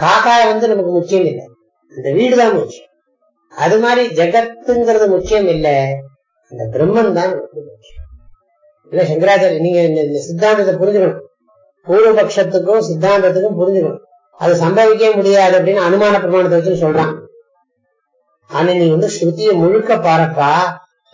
காக்காய் வந்து நமக்கு முக்கியம் இல்லை. இந்த வீடுதான் முக்கியம். அது மாதிரி ஜெகத்துங்கிறது முக்கியம் இல்லை. அந்த பிரம்மன் தான் முக்கியம். இல்ல சங்கராச்சாரிய நீங்க இந்த- இந்த சித்தாந்தத்தை புரிஞ்சுக்கணும். பூர்வபக்ஷத்துக்கும் சித்தாந்தத்துக்கும் புரிஞ்சுக்கணும். அது சம்பவிக்கவே முடியாது அப்படின்னு அனுமான பிரமாணத்தை வச்சு சொல்றான். ஆனா நீ வந்து ஸ்ருதியை முழுக்க பாருப்பா.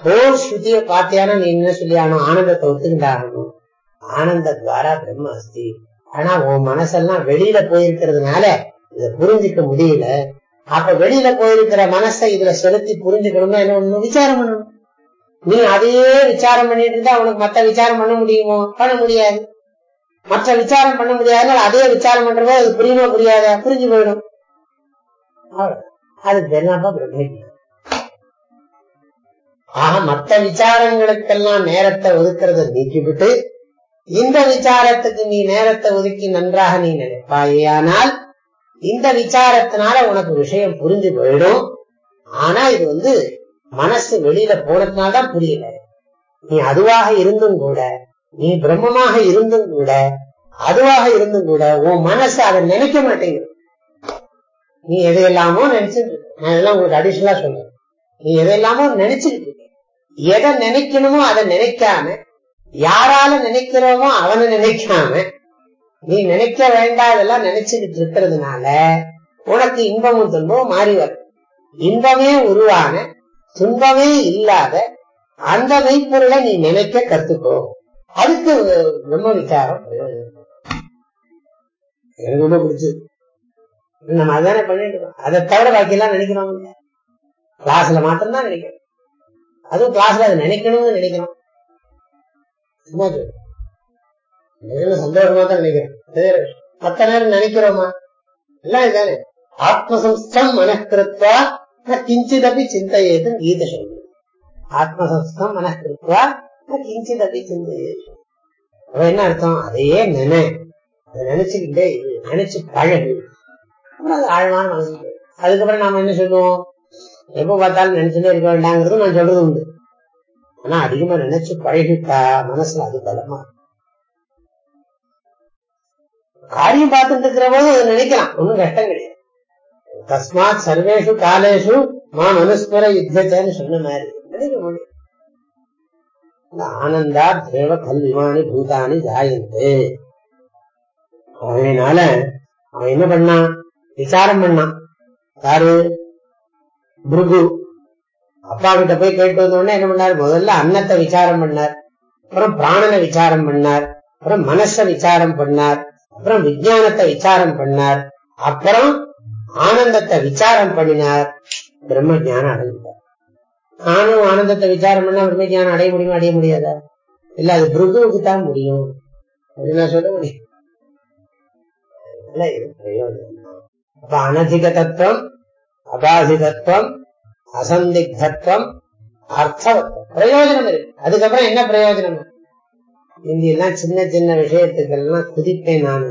ஹோல் ஸ்ருதியை பார்த்தியானா நீ என்ன சொல்லி ஆகணும் ஆனந்தத்தை ஒத்துக்கிட்டாகணும். ஆனந்த துவாரா பிரம்ம அஸ்தி ஆனா உன் மனசெல்லாம் வெளியில போயிருக்கிறதுனால இத புரிஞ்சுக்க முடியல. அப்ப வெளியில போயிருக்கிற மனசை இதுல செலுத்தி புரிஞ்சுக்கணும்னா என்ன ஒண்ணு விசாரம் பண்ணணும். நீ அதையே விசாரம் பண்ணிட்டு இருந்தா உனக்கு மத்த விசாரம் பண்ண முடியுமோ? பண்ண முடியாது. மற்ற விசாரம் பண்ண முடியாதுனால அதே விசாரம் பண்றதோ அது புரியுமா புரியாதா? புரிஞ்சு போயிடும். அது பெருமாப்பா. பிரம்ம ஆக மத்த விசாரங்களுக்கெல்லாம் நேரத்தை ஒதுக்கிறத நீக்கிவிட்டு இந்த விசாரத்துக்கு நீ நேரத்தை ஒதுக்கி நன்றாக நீ நினைப்பாயானால் இந்த விசாரத்தினால உனக்கு விஷயம் புரிஞ்சு போயிடும். ஆனா இது வந்து மனசு வெளியில போனதுனால்தான் புரியல. நீ அதுவாக இருந்தும் கூட நீ பிரம்மமாக இருந்தும் கூட அதுவாக இருந்தும் கூட உன் மனசு அதை நினைக்க மாட்டேங்குது. நீ எதையெல்லாமோ நினைச்சிருக்க நான் இதெல்லாம் உங்களுக்கு அடிஷனலா சொல்றேன். நீ எதையெல்லாமோ நினைச்சுக்கிட்டு இருக்க. எதை நினைக்கணுமோ அதை நினைக்காம யாரால நினைக்கிறோமோ அவனை நினைக்காம நீ நினைக்க வேண்டாதெல்லாம் நினைச்சுக்கிட்டு இருக்கிறதுனால உனக்கு இன்பமும் துன்பமும் மாறி வரும். இன்பமே உருவான துன்பமே இல்லாத அந்த மெய்ப்பொருளை நீ நினைக்க கத்துக்கோ. அதுக்கு நம்ம விசாரம் எனக்கு ரொம்ப பிடிச்சது. நம்ம அதானே பண்ணிட்டு இருக்கோம். அதை தவிர பாக்கி எல்லாம் நினைக்கிறோம் கிளாஸ்ல மாத்திரம்தான் நினைக்கிறோம். அதுவும் கிளாஸ்ல அதை நினைக்கணும்னு நினைக்கிறோம். சும்மா சந்தோஷமா தான் நினைக்கிறேன். அது நேரம் நினைக்கிறோமா? எல்லாம் இதானே. ஆத்மசம்ஸ்தம் மனக்கிருத்வா ந கிஞ்சிதபி சிந்தையது கீத சொல்லு ஆத்மசம்ஸ்தம் மனக்கிருத்வா ந கிஞ்சிதபி சிந்தையது. அவ என்ன அர்த்தம்? அதையே நினை. அதை நினைச்சுக்கிட்டே நினைச்சு பழகு. அப்புறம் அது ஆழமான மனசு. அதுக்கப்புறம் நாம என்ன சொல்லுவோம்? எப்ப பார்த்தாலும் நினைச்சுட்டே இருக்க வேண்டாங்கிறது நான் சொல்றது உண்டு. ஆனா அதிகமா நினைச்சு பழகிட்டா மனசுல அது பலமா? காரியம் பார்த்துட்டு இருக்கிற போது அதை நினைக்கலாம். ஒன்னும் கஷ்டம் கிடையாது. தஸ்மாத் சர்வேஷு காலேஷு மா மனுஸ்வர யுத்தத்தைன்னு சொன்ன மாதிரி. நினைக்க முடியும் ஆனந்தா தேவ கல்விமானி பூதானி ஜாயந்தே. அதனால அவன் என்ன பண்ணான்? விசாரம் பண்ணான். யாரு? புருகு. அப்பா கிட்ட போய் கேட்டு வந்த உடனே என்ன பண்ணார்? முதல்ல அன்னத்தை விசாரம் பண்ணார். அப்புறம் பிராணனை விசாரம் பண்ணார். அப்புறம் மனச விசாரம் பண்ணார். அப்புறம் விஞ்ஞானத்தை விசாரம் பண்ணார். அப்புறம் ஆனந்தத்தை விசாரம் பண்ணினார். பிரம்ம ஜானம் அடைஞ்சிட்டார் நானும் ஆனந்தத்தை விசாரம் பண்ணா பிரம்ம ஜானம் அடைய முடியுமா? அடைய முடியாதா? இல்ல அது பிருகுவுக்கு தான் முடியும். அப்படின்னு நான் சொல்ல முடியும். பிரயோஜனம். அப்ப அனதிக தத்துவம் அபாதிதத்துவம் அசந்திக்தத்துவம் அர்த்தவத்துவம் பிரயோஜனம் இருக்கு. அதுக்கப்புறம் என்ன பிரயோஜனம்? இந்தியெல்லாம் சின்ன சின்ன விஷயத்துக்கெல்லாம் குதிப்பேன் நான்.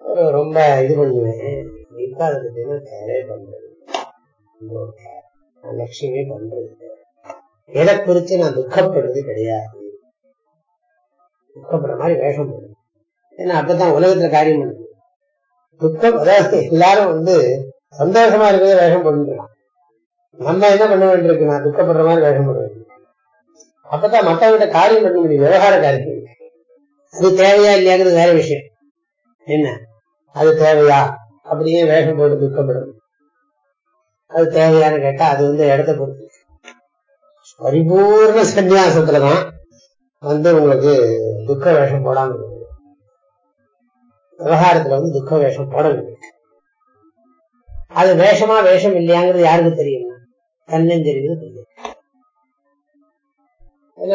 ஒரு ரொம்ப இது பண்ணுவேன். இப்ப அதை பத்தி கேரே பண்றது. நான் லட்சியமே பண்றது. எதை குறிச்சு நான் துக்கப்படுறது கிடையாது. துக்கப்படுற மாதிரி வேஷம் பண்ணுவேன் ஏன்னா அப்பதான் உலகத்துல காரியம் பண்ணுது துக்கம் அதாவது எல்லாரும் வந்து சந்தோஷமா இருக்கிறத வேஷம் பண்ணிருக்கலாம் நம்ம என்ன பண்ண வேண்டியிருக்கு நான் துக்கப்படுற மாதிரி வேஷம் அப்பதான் மத்தவங்கிட்ட காரியம் பண்ண முடியும் விவகார காரியம் அது தேவையா இல்லையாங்கிறது வேற விஷயம். என்ன? அது தேவையா? அப்படியே வேஷம் போட்டு துக்கப்படும். அது தேவையான்னு கேட்டா அது வந்து இடத்த பொறுத்து. பரிபூர்ண சன்னியாசத்துலதான் வந்து உங்களுக்கு துக்க வேஷம் போடாம விவகாரத்துல வந்து துக்க வேஷம் போட அது வேஷமா வேஷம் இல்லையாங்கிறது யாருக்கு தெரியும்? தன்னஞ்செறிவு தெரியும்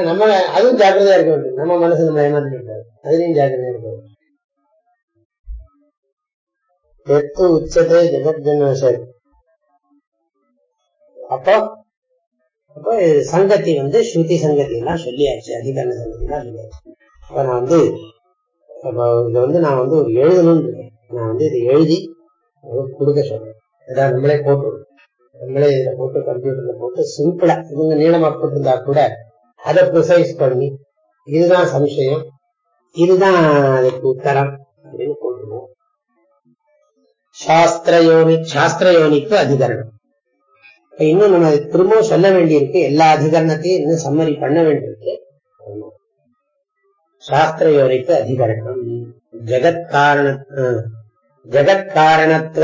நம்ம அதுவும் ஜாக்கிரதையா இருக்க வேண்டும். நம்ம மனசு நம்ம ஏமாத்திட்டு இருக்காது அதுலயும் ஜாக்கிரதையா இருக்க வேண்டும். எத்து உச்சத்தை ஜெகஜன அப்போ அப்போ சங்கத்தி வந்து ஸ்ருதி சங்கத்தி எல்லாம் சொல்லியாச்சு. அதிகரண சங்கத்தி எல்லாம் சொல்லியாச்சு. அப்ப நான் வந்து அப்ப இதை வந்து நான் வந்து ஒரு எழுதணும்னு இருக்கேன். நான் வந்து இதை எழுதி கொடுக்க சொல்றேன் இதான் நம்மளே போட்டு நம்மளே இதுல போட்டு கம்ப்யூட்டர்ல போட்டு சிம்பிளா இவங்க நீளமா போட்டிருந்தா கூட அதை ப்ரிசைஸ் பண்ணி இதுதான் சம்சயம் இதுதான் அதுக்கு உத்தரம் அப்படின்னு போட்டுருவோம். சாஸ்திரயோனி சாஸ்திரயோனிக்கு அதிகரணம். இப்ப இன்னும் நம்ம திரும்பவும் சொல்ல வேண்டியிருக்கு எல்லா அதிகரணத்தையும் இன்னும் சம்மரி பண்ண வேண்டியிருக்கு. சாஸ்திரயோனிக்கு அதிகரணம். ஜெகத் காரண जगत्कारणत्व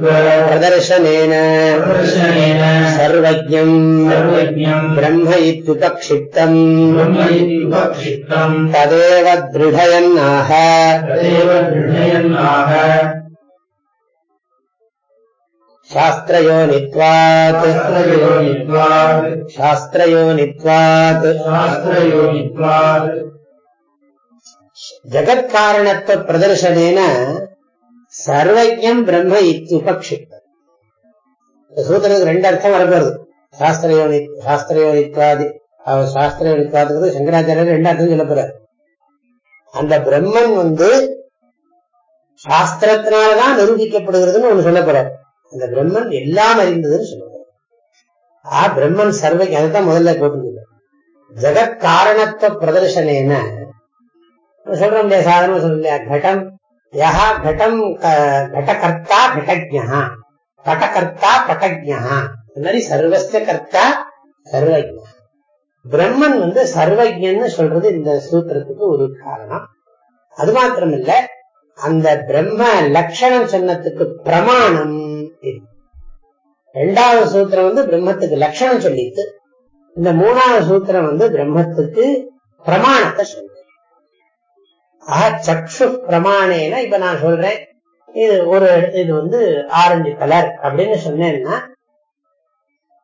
प्रदर्शनेन सर्वज्ञम् ब्रह्म इत्युपक्षिप्तम् तदेव दृढयन्नाह शास्त्रयोनित्वात् शास्त्रयोनित्वात् शास्त्रयोनित्वात् ஜகத்காரணத்துவ பிரதர்சனேன சர்வஜம் பிரம்ம இத்து இந்த சூத்திரத்துக்கு ரெண்டு அர்த்தம் வரப்போறது. சாஸ்திரயோனி சாஸ்திரயோனித்வாதி அவர் சாஸ்திரயோனித்வாதுங்கிறது சங்கராச்சாரியர் ரெண்டு அர்த்தம் சொல்ல போறார். அந்த பிரம்மன் வந்து சாஸ்திரத்தினாலதான் நிரூபிக்கப்படுகிறதுன்னு ஒண்ணு சொல்ல போறார். அந்த பிரம்மன் எல்லாம் அறிந்ததுன்னு சொல்ல போறார். ஆ பிரம்மன் சர்வ அதுதான் முதல்ல போட்டு ஜெகத் காரணத்துவ பிரதர்சனேன சொல்றோம் இல்லையா சாதாரண சொல்றோம் இல்லையா கடம் யஹா கடம் கடகர்த்தா கடஜா பட்டகர்த்தா பட்டஜா இந்த மாதிரி சர்வஸ்த கர்த்தா சர்வஜா பிரம்மன் வந்து சர்வஜன்னு சொல்றது இந்த சூத்திரத்துக்கு ஒரு காரணம். அது மாத்திரம் இல்ல அந்த பிரம்ம லட்சணம் சொன்னதுக்கு பிரமாணம் ரெண்டாவது சூத்திரம் வந்து பிரம்மத்துக்கு லட்சணம் சொல்லிட்டு இந்த மூணாவது சூத்திரம் வந்து பிரம்மத்துக்கு பிரமாணத்தை சொல்லு ஆஹ் சக்ஷு பிரமாணேனா இப்ப நான் சொல்றேன். இது ஒரு இது வந்து ஆரஞ்சு கலர் அப்படின்னு சொன்னேன்னா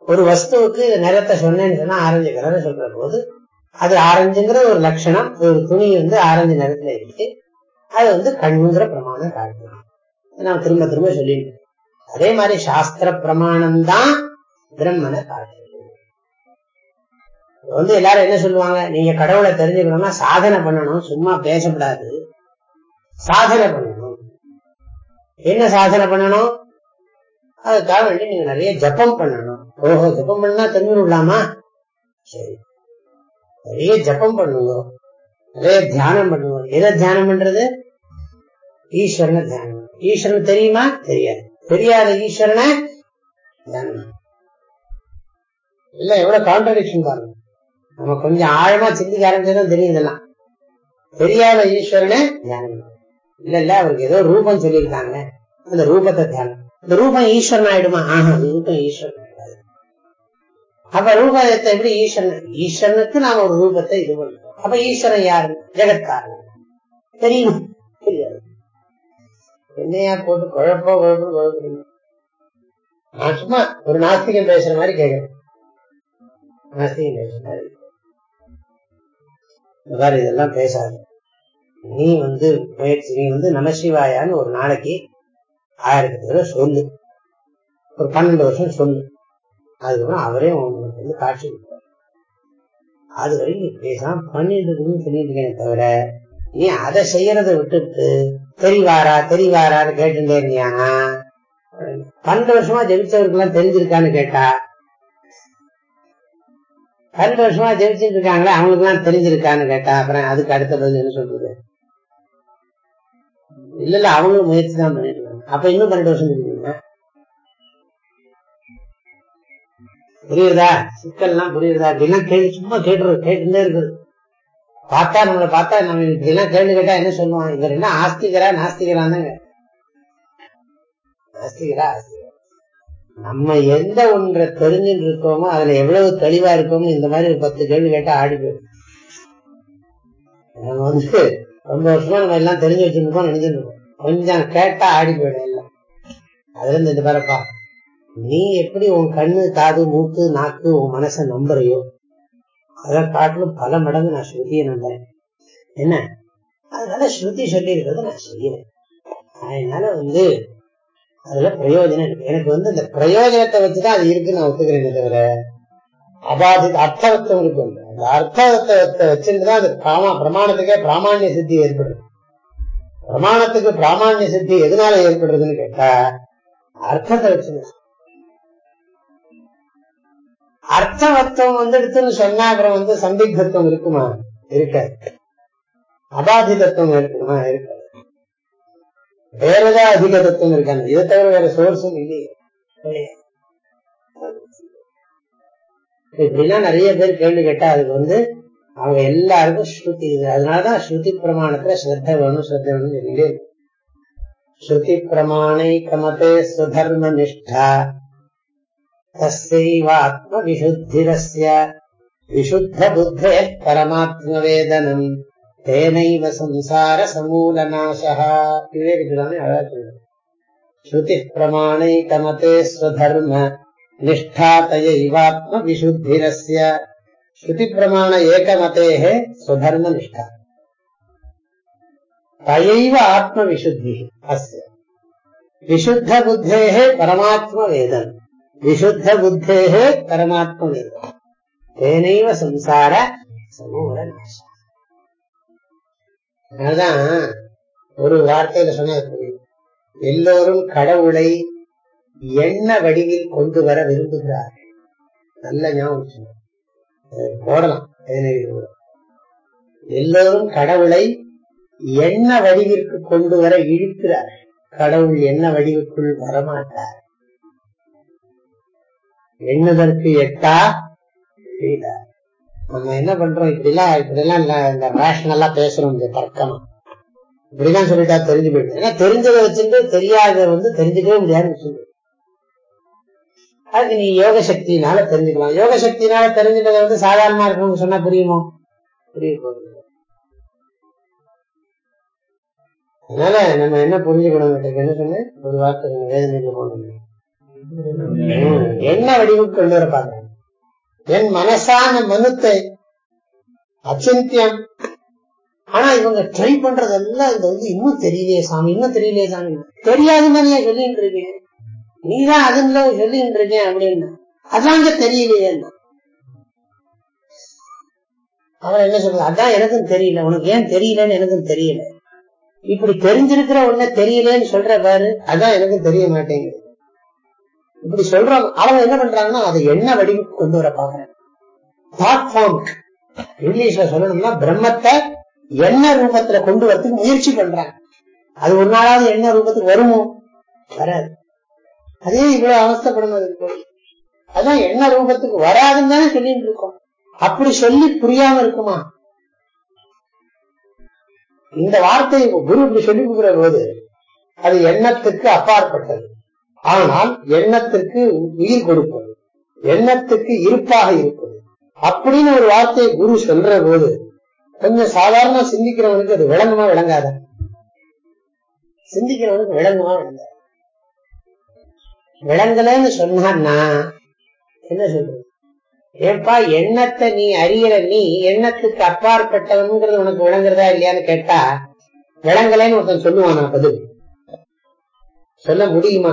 ஒரு வஸ்துவுக்கு நிறத்தை சொன்னேன்னு சொன்னா ஆரஞ்சு கலர் சொல்ற போது அது ஆரஞ்சுங்கிற ஒரு லட்சணம் ஒரு துணி வந்து ஆரஞ்சு நிறத்துல இருக்கு. அது வந்து கண்ணுங்கிற பிரமாணம் காரணம். நான் திரும்ப திரும்ப சொல்லிட்டு அதே மாதிரி சாஸ்திர பிரமாணம் தான் பிரம்மனை காட்டுது வந்து எல்லாரும் என்ன சொல்லுவாங்க? நீங்க கடவுளை தெரிஞ்சுக்கணும்னா சாதனை பண்ணணும். சும்மா பேசக்கூடாது. சாதனை பண்ணணும். என்ன சாதனை பண்ணணும்? அதுக்காக வேண்டி நீங்க நிறைய ஜப்பம் பண்ணணும். ஓஹோ ஜப்பம் பண்ணா தெரிஞ்சுடலாமா சரி. நிறைய ஜப்பம் பண்ணுங்க. நிறைய தியானம் பண்ணுங்க. எதை தியானம் பண்றது? ஈஸ்வரனை தியானம். ஈஸ்வரன் தெரியுமா? தெரியாது. தெரியாத ஈஸ்வரனை தியானம். இல்ல எவ்வளவு கான்ட்ரடிக்ஷன் பாருங்க. நம்ம கொஞ்சம் ஆழமா சிந்திக்க ஆரம்பிச்சதும் தெரியும் இதெல்லாம் தெரியாத ஈஸ்வரனை தியானம் இல்ல இல்ல அவருக்கு ஏதோ ரூபம் சொல்லியிருக்காங்க. அந்த ரூபத்தை தியானம். இந்த ரூபம் ஈஸ்வரன் ஆயிடுமா? ஆஹா ரூபம் ஈஸ்வரன் ஆயிடாது. அப்ப ரூபத்தை எப்படி ஈஸ்வரன் ஈஸ்வரனுக்கு நாம ஒரு ரூபத்தை இது பண்ணுவோம் அப்ப ஈஸ்வரன் யாரு? ஜெகத்காரன். தெரியுமா? தெரியாது. என்னையா போட்டு குழப்ப குழப்பம் குழப்பம் நான் சும்மா ஒரு நாஸ்திகம் பேசுற மாதிரி கேட்கிறேன் நாஸ்திகம் பேசுற மாதிரி. இந்த மாதிரி இதெல்லாம் பேசாது நீ வந்து முயற்சி நீ வந்து நமசிவாயான்னு ஒரு நாளைக்கு ஆயிரத்தி தடவை சொல்லு. ஒரு பன்னெண்டு வருஷம் சொல்லு. அதுக்கப்புறம் அவரே உங்களுக்கு வந்து காட்சி கொடுப்பார். அது வரைக்கும் நீ பேசாம பண்ணிட்டு இருக்குன்னு சொல்லிட்டு இருக்கேன் தவிர நீ அதை செய்யறத விட்டுட்டு தெரிவாரா தெரிவாரான்னு கேட்டுட்டே இருந்தியானா? பன்னெண்டு வருஷமா ஜெபிச்சவருக்கு எல்லாம் தெரிஞ்சிருக்கான்னு கேட்டா பன்னெண்டு வருஷமா ஜெயிச்சுட்டு இருக்காங்களே அவங்களுக்கு எல்லாம் தெரிஞ்சிருக்கான்னு கேட்டா அப்புறம் அதுக்கு அடுத்த பதில் என்ன சொல்றது? இல்ல இல்ல அவங்களும் முயற்சி தான் பண்ணிட்டு இருக்காங்க அப்ப இன்னும் பன்னெண்டு வருஷம் இருக்கீங்க புரியுதா? சிக்கல்லாம் புரியுதா? அப்படிலாம் கேள்வி சும்மா கேட்டுரு கேட்டுட்டே இருக்குது பார்த்தா நம்மளை பார்த்தா நம்ம இப்படிலாம் கேள்வி கேட்டா என்ன சொல்லுவான்? இவர் என்ன ஆஸ்திகரா நாஸ்திகரான்னு? ஆஸ்திகரா ஆஸ்திகரா நம்ம எந்த ஒன்றை தெரிஞ்சுட்டு இருக்கோமோ அதுல எவ்வளவு தெளிவா இருக்கோமோ இந்த மாதிரி ஒரு பத்து கேள்வி கேட்டா ஆடி போயிடும். நம்ம வந்து ரொம்ப வருஷமா நம்ம எல்லாம் தெரிஞ்சு வச்சிருக்கோம் நினைச்சிட்டு இருக்கோம் கொஞ்சம் கேட்டா ஆடி போயிடும் எல்லாம். அதுல இருந்து பாருப்பா. நீ எப்படி உன் கண்ணு காது மூக்கு நாக்கு உன் மனசை நம்புறையோ அதை காட்டிலும் பல மடங்கு நான் ஸ்ருதியை நம்புறேன். என்ன? அதனால ஸ்ருதி சொல்லி இருக்கிறத நான் செய்யறேன். அதனால வந்து அதுல பிரயோஜனம் இருக்கு. எனக்கு வந்து இந்த பிரயோஜனத்தை வச்சுதான் அது இருக்குன்னு நான் ஒத்துக்கிறேன் தவிர அபாதித அர்த்தவத்தம் இருக்கு அந்த அர்த்தவத்தை வச்சுட்டுதான் அது பிராமா பிரமாணத்துக்கே பிராமான்ய சித்தி ஏற்படுது. பிரமாணத்துக்கு பிராமான்ய சித்தி எதனால ஏற்படுறதுன்னு கேட்டா அர்த்தத்தை வச்சுருந்தா அர்த்தவத்துவம் வந்துடுத்துன்னு சொன்னா அப்புறம் வந்து சந்திக்தத்துவம் இருக்குமா? இருக்காது. அபாதிதத்துவம் இருக்குமா? இருக்காது. வேற ஏதாவது அதிக தத்துவம் இருக்காங்க. இதை தவிர வேற சோர்ஸும் இல்லையே இப்படிலாம் நிறைய பேர் கேள்வி கேட்டா அதுக்கு வந்து அவங்க எல்லாருக்கும் ஸ்ருதி இது. அதனாலதான் ஸ்ருதி பிரமாணத்துல ஸ்ரத்த வேணும் ஸ்ரத்த வேணும் சொல்லிட்டே ஸ்ருதி பிரமாணை கமதே சுதர்ம நிஷ்டா. தஸ்யைவாத்ம விசுத்திரஸ்ய. விசுத்த புத்தே பரமாத்ம வேதனம் தேனைவ சம்சார சமூலநாசா விவேகிதானே அழகா சொல்றது ஸ்ருதி பிரமாணை தமதே ஸ்வதர்ம நிஷ்டாத்தயைவாத்ம விசுத்திரஸ்ய. ஸ்ருதி பிரமாண ஏகமதேः ஸ்வதர்ம நிஷ்டா. தயைவ ஆத்ம விசுத்தி அஸ்ய. விசுத்த புத்தேः பரமாத்ம வேதன் விசுத்த புத்தேः பரமாத்ம வேதன் தேனைவ சம்சார சமூல நாசா அதனால்தான் ஒரு வார்த்தையில சொன்ன எல்லோரும் கடவுளை எண்ண வடிவில் கொண்டு வர விரும்புகிறார்கள்? நல்ல ஞாபகம் போடலாம் எல்லோரும் கடவுளை எண்ண வடிவிற்கு கொண்டு வர இழுக்கிறார்கள்? கடவுள் என்ன வடிவுக்குள் வரமாட்டார்? எண்ணுதற்கு எட்டா? நம்ம என்ன பண்றோம்? இப்படிலாம் இப்படிலாம் இந்த ரேஷனலா பேசுறோம் இந்த தர்க்கமா. இப்படிலாம் சொல்லிட்டா தெரிஞ்சு போயிடும் ஏன்னா தெரிஞ்சதை வச்சுட்டு தெரியாத வந்து தெரிஞ்சுக்கவே முடியாதுன்னு சொல்லு அதுக்கு நீ யோக சக்தினால தெரிஞ்சுக்கலாம். யோக சக்தினால தெரிஞ்சுட்டதை வந்து சாதாரணமா இருக்கணும்னு சொன்னா புரியுமோ? புரிய போகுது. அதனால நம்ம என்ன புரிஞ்சுக்கணும் என்ன சொன்னேன்? ஒரு வார்த்தை வேதனைக்கு போகணும் என்ன வடிவுக்கு கொண்டு வர பாக்குறாங்க என் மனசான மனுத்தை அச்சிந்தியம். ஆனா இவங்க ட்ரை பண்றதெல்லாம் இது வந்து இன்னும் தெரியலையே சாமி இன்னும் தெரியலையே சாமி. தெரியாதுன்னு நீ சொல்லிட்டு இருக்கீங்க. நீதான் அதுல சொல்லிட்டு இருக்கேன் அப்படின்னு. அதான் இங்க தெரியலையே. அவன் என்ன சொல்றது? அதான் எனக்கும் தெரியல. உனக்கு ஏன் தெரியலன்னு எனக்கும் தெரியல. இப்படி தெரிஞ்சிருக்கிற உடனே தெரியலன்னு சொல்ற பாரு அதான் எனக்கும் தெரிய மாட்டேங்குது. இப்படி சொல்றாங்க. அவங்க என்ன பண்றாங்கன்னா அதை என்ன வடிவுக்கு கொண்டு வர பாக்குறாங்க தாட் ஃபார்ம் இங்கிலீஷ்ல சொல்லணும்னா பிரம்மத்தை என்ன ரூபத்துல கொண்டு வரதுக்கு முயற்சி பண்றாங்க. அது ஒரு நாளாவது என்ன ரூபத்துக்கு வருமோ? வராது. அதே இவ்வளவு அவஸ்தப்படணும் போய் அதான் என்ன ரூபத்துக்கு வராதுன்னு தானே சொல்லிட்டு இருக்கோம். அப்படி சொல்லி புரியாம இருக்குமா? இந்த வார்த்தையை குரு இப்படி சொல்லி கொடுக்குற போது அது எண்ணத்துக்கு அப்பாற்பட்டது. ஆனால் எண்ணத்திற்கு உயிர் கொடுப்பது எண்ணத்துக்கு இருப்பாக இருப்பது. அப்படின்னு ஒரு வார்த்தையை குரு சொல்ற போது கொஞ்சம் சாதாரண சிந்திக்கிறவனுக்கு அது விளங்குமா விளங்காத? சிந்திக்கிறவனுக்கு விளங்குமா விளங்காத? விளங்கலன்னு சொன்னான்னா என்ன சொல்றது? ஏப்பா எண்ணத்தை நீ அறியற நீ எண்ணத்துக்கு அப்பாற்பட்டவன்கிறது உனக்கு விளங்குறதா இல்லையான்னு கேட்டா விளங்கலைன்னு ஒருத்தன் சொல்லுவானா பதில்? சொல்ல முடியுமா?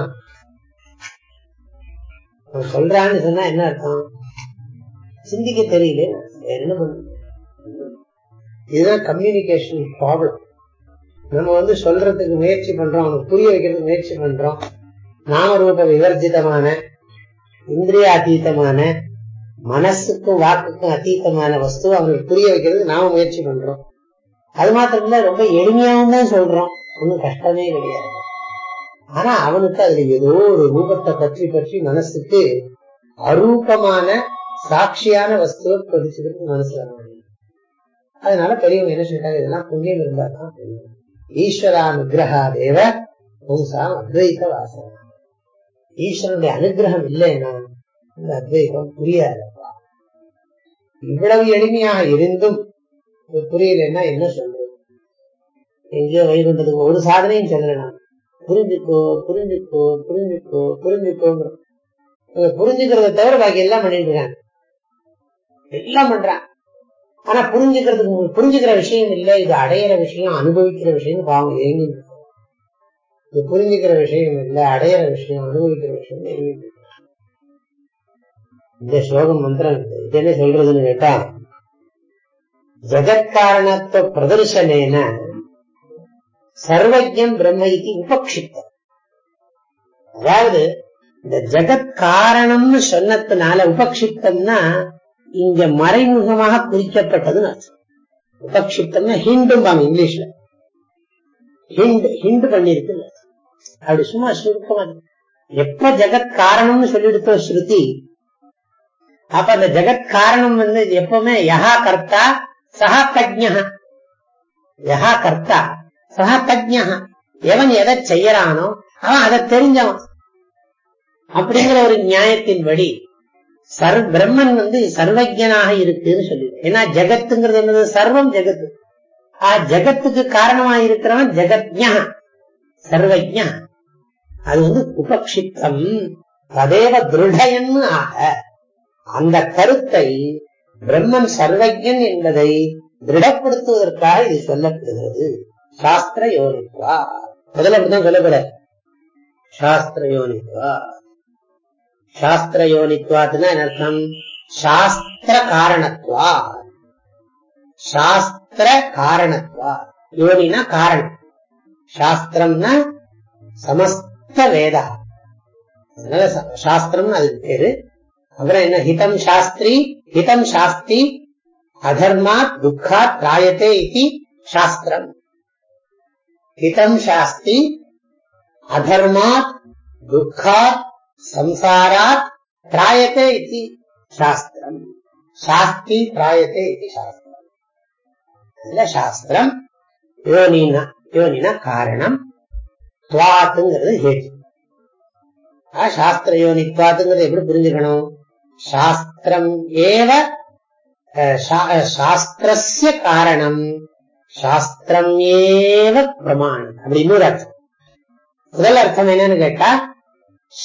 சொல்றான்னு சொன்னா என்ன அர்த்தம்? சிந்திக்க தெரியல என்ன பண்ண இதுதான் கம்யூனிகேஷன் ப்ராப்ளம் நம்ம வந்து சொல்றதுக்கு முயற்சி பண்றோம் அவனுக்கு புரிய வைக்கிறதுக்கு முயற்சி பண்றோம். நாமரூப விவர்ஜிதமான இந்திரிய அதீதமான மனசுக்கும் வாக்குக்கும் அதீதமான வஸ்து அவங்களுக்கு புரிய வைக்கிறதுக்கு நாம முயற்சி பண்றோம். அது மாத்திரம் இல்ல ரொம்ப எளிமையாவும் தான் சொல்றோம். ஒன்றும் கஷ்டமே கிடையாது. ஆனா அவனுக்கு அதுல ஏதோ ஒரு ரூபத்தை பற்றி பற்றி மனசுக்கு அரூபமான சாட்சியான வஸ்துவை பதிச்சுக்கிட்டு மனசுல அதனால பெரியவங்க என்ன சொல்லிட்டாங்க? இதெல்லாம் புண்ணியம் இருந்தா தான் தெரியும் ஈஸ்வரானுகிரகா தேவ பும்சாம் அத்வைத வாசம் ஈஸ்வரனுடைய அனுகிரகம் இல்லைன்னா இந்த அத்வைதம் புரியாதப்பா இவ்வளவு எளிமையாக இருந்தும் புரியலன்னா என்ன சொல்றது? எங்கேயோ வைகுண்டதுக்கு ஒரு சாதனையும் சொல்லல புரிஞ்சுக்கோ புரிஞ்சுக்கோ புரிஞ்சுக்கோ புரிஞ்சுக்கோங்கிறோம் புரிஞ்சுக்கிறத தவிர பாக்கி எல்லாம் பண்ணிட்டு இருக்காங்க எல்லாம் பண்றான் ஆனா புரிஞ்சுக்கிறதுக்கு புரிஞ்சுக்கிற விஷயம் இல்ல. இது அடையிற விஷயம் அனுபவிக்கிற விஷயம் பாவம் ஏங்கி இது புரிஞ்சுக்கிற விஷயம் இல்ல அடையிற விஷயம் அனுபவிக்கிற விஷயம் ஏங்கி இந்த ஸ்லோகம் மந்திரம் இது என்ன சொல்றதுன்னு கேட்டா ஜெகத்காரணத்துவ பிரதர்சனேன சர்வஜம் பிரம்ம இது உபக்ஷித்தம் அதாவது இந்த ஜெகத் காரணம்னு சொன்னதுனால உபக்ஷிப்தம்னா இங்க மறைமுகமாக குறிக்கப்பட்டதுன்னு அர்த்தம். உபக்ஷிப்தம்னா ஹிண்டும்பாங்க இங்கிலீஷ்ல. ஹிண்ட் ஹிண்ட் பண்ணிருக்கு அப்படி சும்மா சுருக்கமா எப்ப ஜெகத் காரணம்னு சொல்லிடுத்தோம் ஸ்ருதி? அப்ப அந்த ஜெகத் காரணம் வந்து எப்பவுமே யஹா கர்த்தா சஹா பிரஜா யஹா கர்த்தா. சஹா பிரஜா எவன் எதை செய்யறானோ அவன் அதை தெரிஞ்சவன். அப்படிங்கிற ஒரு நியாயத்தின்படி சர் பிரம்மன் வந்து சர்வஜனாக இருக்குன்னு சொல்லி ஏன்னா ஜெகத்துங்கிறது என்னது? சர்வம் ஜெகத்து. ஆ ஜெகத்துக்கு காரணமா இருக்கிறவன் ஜெகத்யா சர்வஜா அது வந்து உபக்ஷிப்தம். ததேவ திருடயன்னு ஆக அந்த கருத்தை பிரம்மன் சர்வஜன் என்பதை திருடப்படுத்துவதற்காக இது சொல்லப்படுகிறது. சாஸ்திர யோனித்வா முதல்ல அப்படிதான் சொல்லப்பட சாஸ்திர யோனித்வா சாஸ்திர யோனித்வாத்துனா என்ன அர்த்தம்? சாஸ்திர காரணத்வா சாஸ்திர காரணத்வா யோனினா காரணம். சாஸ்திரம்னா சமஸ்த வேதா. அதனால சாஸ்திரம்னு அதுக்கு பேரு. அப்புறம் என்ன? ஹிதம் சாஸ்திரி ஹிதம் சாஸ்தி அதர்மாத் துக்காத் ராயத்தே இது சாஸ்திரம். ஹிதம் சாஸ்தி அதர்மாத் துக்காத் சம்சாராத் திராயத்தே இது சாஸ்திரம் சாஸ்தி திராயத்தே இது சாஸ்திரம் அதுல சாஸ்திரம் யோனினா யோனினா காரணம் துவாத்துங்கிறது ஹேது சாஸ்திர யோனி துவாத்துங்கிறது எப்படி புரிஞ்சுக்கணும் சாஸ்திரம் ஏவ சாஸ்திரஸ்ய காரணம் சாஸ்திரம் ஏவ பிரமாணம். அப்படி இன்னொரு அர்த்தம். முதல் அர்த்தம் என்னன்னு கேட்டா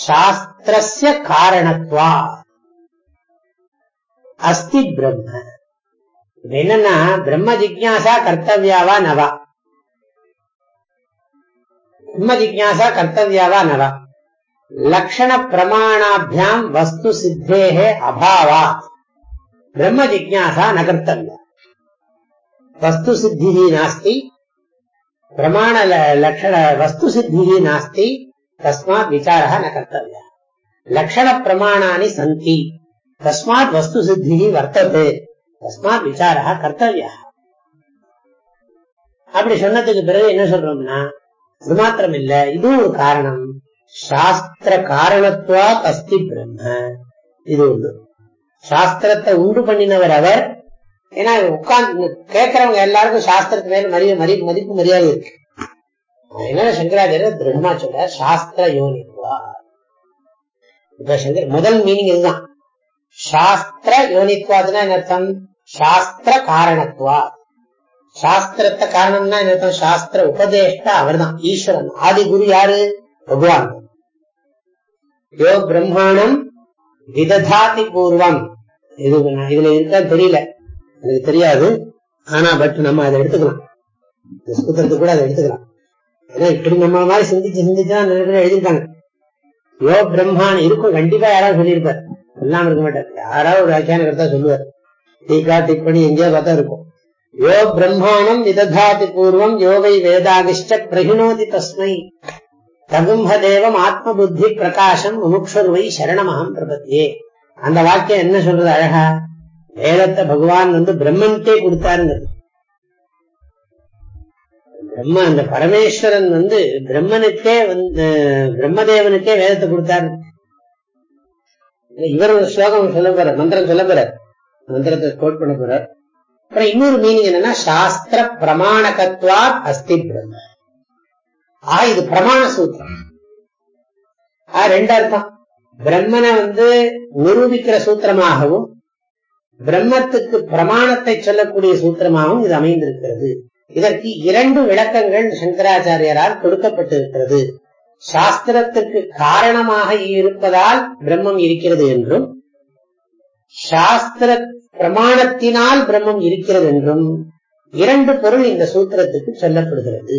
சாஸ்திரஸ்ய காரணத்வா. அஸ்தி பிரம்ம. என்னன்னா பிரம்ம ஜிக்யாசா கர்த்தவியாவா நவா. பிரம்ம ஜிக்யாசா கர்த்தவியாவா நவா. லக்ஷண பிரமாணாபியாம் வஸ்து சித்தேகே அபாவா. பிரம்ம ஜிக்யாசா ந கர்த்தவியா. வஸ்து சித்தி நாஸ்தி பிரமாண ல- லக்ஷண வஸ்து சித்தி நாஸ்தி தஸ்மாத் விசாரः न कर्तव्यः லக்ஷண பிரமாணானி சந்தி தஸ்மாத் வஸ்து சித்தி வர்த்ததே தஸ்மாத் விசாரः கர்த்தவியா அப்படி சொன்னதுக்கு பிறகு என்ன சொல்றோம்னா அது மாத்திரம் இல்ல இதுவும் ஒரு காரணம் சாஸ்திர காரணத்துவா அஸ்தி பிரம்ம இது ஒன்று சாஸ்திரத்தை உண்டு பண்ணினவர் அவர் ஏன்னா உட்கார்ந்து கேட்கறவங்க எல்லாருக்கும் சாஸ்திரத்து மேல மரிய மதி மதிப்பு மரியாதை இருக்கு. என்ன சங்கராச்சாரியர் திருடமா சொல்ற சாஸ்திர யோனித்வா இப்ப சங்கர் முதல் மீனிங் இதுதான். சாஸ்திர யோனித்வாதுன்னா என்ன அர்த்தம்? சாஸ்திர காரணத்துவா சாஸ்திரத்தை காரணம்னா என்ன அர்த்தம்? சாஸ்திர உபதேஷ்டா அவர்தான். ஈஸ்வரன். ஆதி குரு யாரு? பகவான். யோ பிரம்மாணம் விததாதி பூர்வம். இது இதுல இருக்க தெரியல. எனக்கு தெரியாது. ஆனா பட் நம்ம அதை எடுத்துக்கலாம். இந்த சூத்திரத்தை கூட அதை எடுத்துக்கலாம். ஏன்னா இப்படி நம்ம மாதிரி சிந்திச்சு சிந்திச்சா நிறைய பேர் எழுதியிருக்காங்க. யோ பிரம்மான் இருக்கும் கண்டிப்பா யாராவது சொல்லியிருப்பார். எல்லாம் இருக்க மாட்டார். யாராவது ஒரு வியாக்கியான கருத்தா சொல்லுவார். டீகா டிப்பணி எங்கேயோ பார்த்தா இருக்கும். யோ பிரம்மாணம் விததாதி பூர்வம் யோகை வேதாகிஷ்ட பிரகிணோதி தஸ்மை. தகும்ப தேவம் ஆத்ம புத்தி பிரகாசம் முமுக்ஷுர்வை சரணமகம் பிரபத்தியே. அந்த வாக்கியம் என்ன சொல்றது அழகா? வேதத்தை பகவான் வந்து பிரம்மனுக்கே கொடுத்தாருங்கிறது பிரம்ம அந்த பரமேஸ்வரன் வந்து பிரம்மனுக்கே வந்து பிரம்மதேவனுக்கே வேதத்தை கொடுத்தாரு. இவர் ஒரு ஸ்லோகம் சொல்ல போறார் மந்திரம் சொல்ல போறார். மந்திரத்தை கோட் பண்ண போறார். அப்புறம் இன்னொரு மீனிங் என்னன்னா சாஸ்திர பிரமாணகத்வா அஸ்தி பிரம்ம. ஆ இது பிரமாண சூத்திரம். ஆ ரெண்டு அர்த்தம். பிரம்மனை வந்து நிரூபிக்கிற சூத்திரமாகவும் பிரம்மத்துக்கு பிரமாணத்தை சொல்லக்கூடிய சூத்திரமாகவும் இது அமைந்திருக்கிறது. இதற்கு இரண்டு விளக்கங்கள் சங்கராச்சாரியரால் கொடுக்கப்பட்டிருக்கிறது. சாஸ்திரத்திற்கு காரணமாக இருப்பதால் பிரம்மம் இருக்கிறது என்றும் சாஸ்திர பிரமாணத்தினால் பிரம்மம் இருக்கிறது என்றும் இரண்டு பொருள் இந்த சூத்திரத்துக்கு சொல்லப்படுகிறது.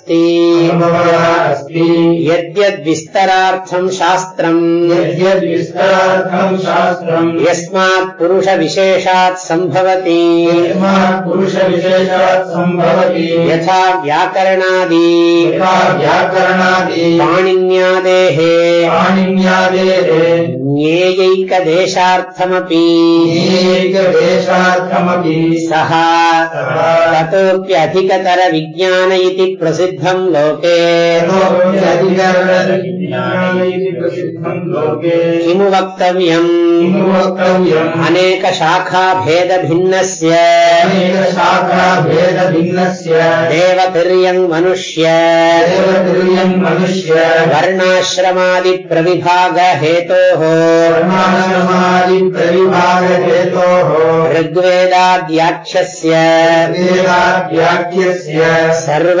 सम्भवः अस्ति यद्यद्विस्तरार्थम् शास्त्रम् यद्यद्विस्तार्थम् शास्त्रम् यस्मात् पुरुषविशेषात् सम्भवति यस्मात् पुरुषविशेषात् सम्भवति यथा व्याकरणादि यथा व्याकरणादि पाणिन्यादेः पाणिन्यादेः ज्ञेयैकदेशार्थमपि एकदेशार्थमपि सः सः ततोऽप्यधिकतरविज्ञान इति प्रसिद्धम् लोके इति प्रसिद्धम् लोके किमु वक्तव्यम् किमु वक्तव्यम् अनेकशाखाभेदभिन्नस्य अनेकशाखाभेदभिन्नस्य देवतिर्यङ् मनुष्य देवतुल्यम् मनुष्य वर्णाश्रमादिप्रविभागहेतोः वर्णाश्रमादिप्रविभागहेतोः ऋग्वेदाद्याख्यस्य वेदाव्याख्यस्य सर्व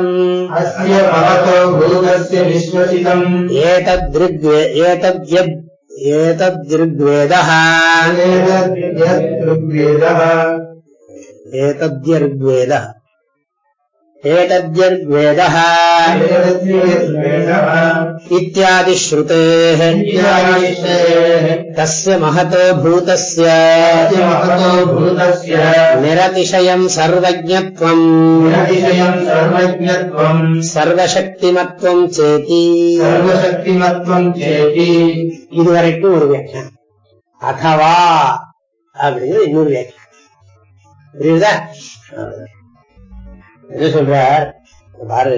अस्य महतो भूतस्य विश्वसितम् एतदृग्वे एतद्यद् एतद्ऋग्वेदः एतद्यद्ऋग्वेदः एतद्यर्ग्वेदः एतद्यर्ग्वेदः एतद्यद्वेदः इत्यादिश्रुतेः इत्यादिश्रेः तस्य महतो भूतस्य अस्य महतो भूतस्य निरतिशयम् सर्वज्ञत्वम् निरतिशयम् सर्वज्ञत्वम् सर्वशक्तिमत्वम् चेति सर्वशक्तिमत्वम् चेति இதுவரைக்கும் ஒரு வியாக்கியம் அகவா அப்படிங்கிறது இன்னொரு வியாக்கியம் புரியுதா என்ன சொல்றார் இங்க பாரு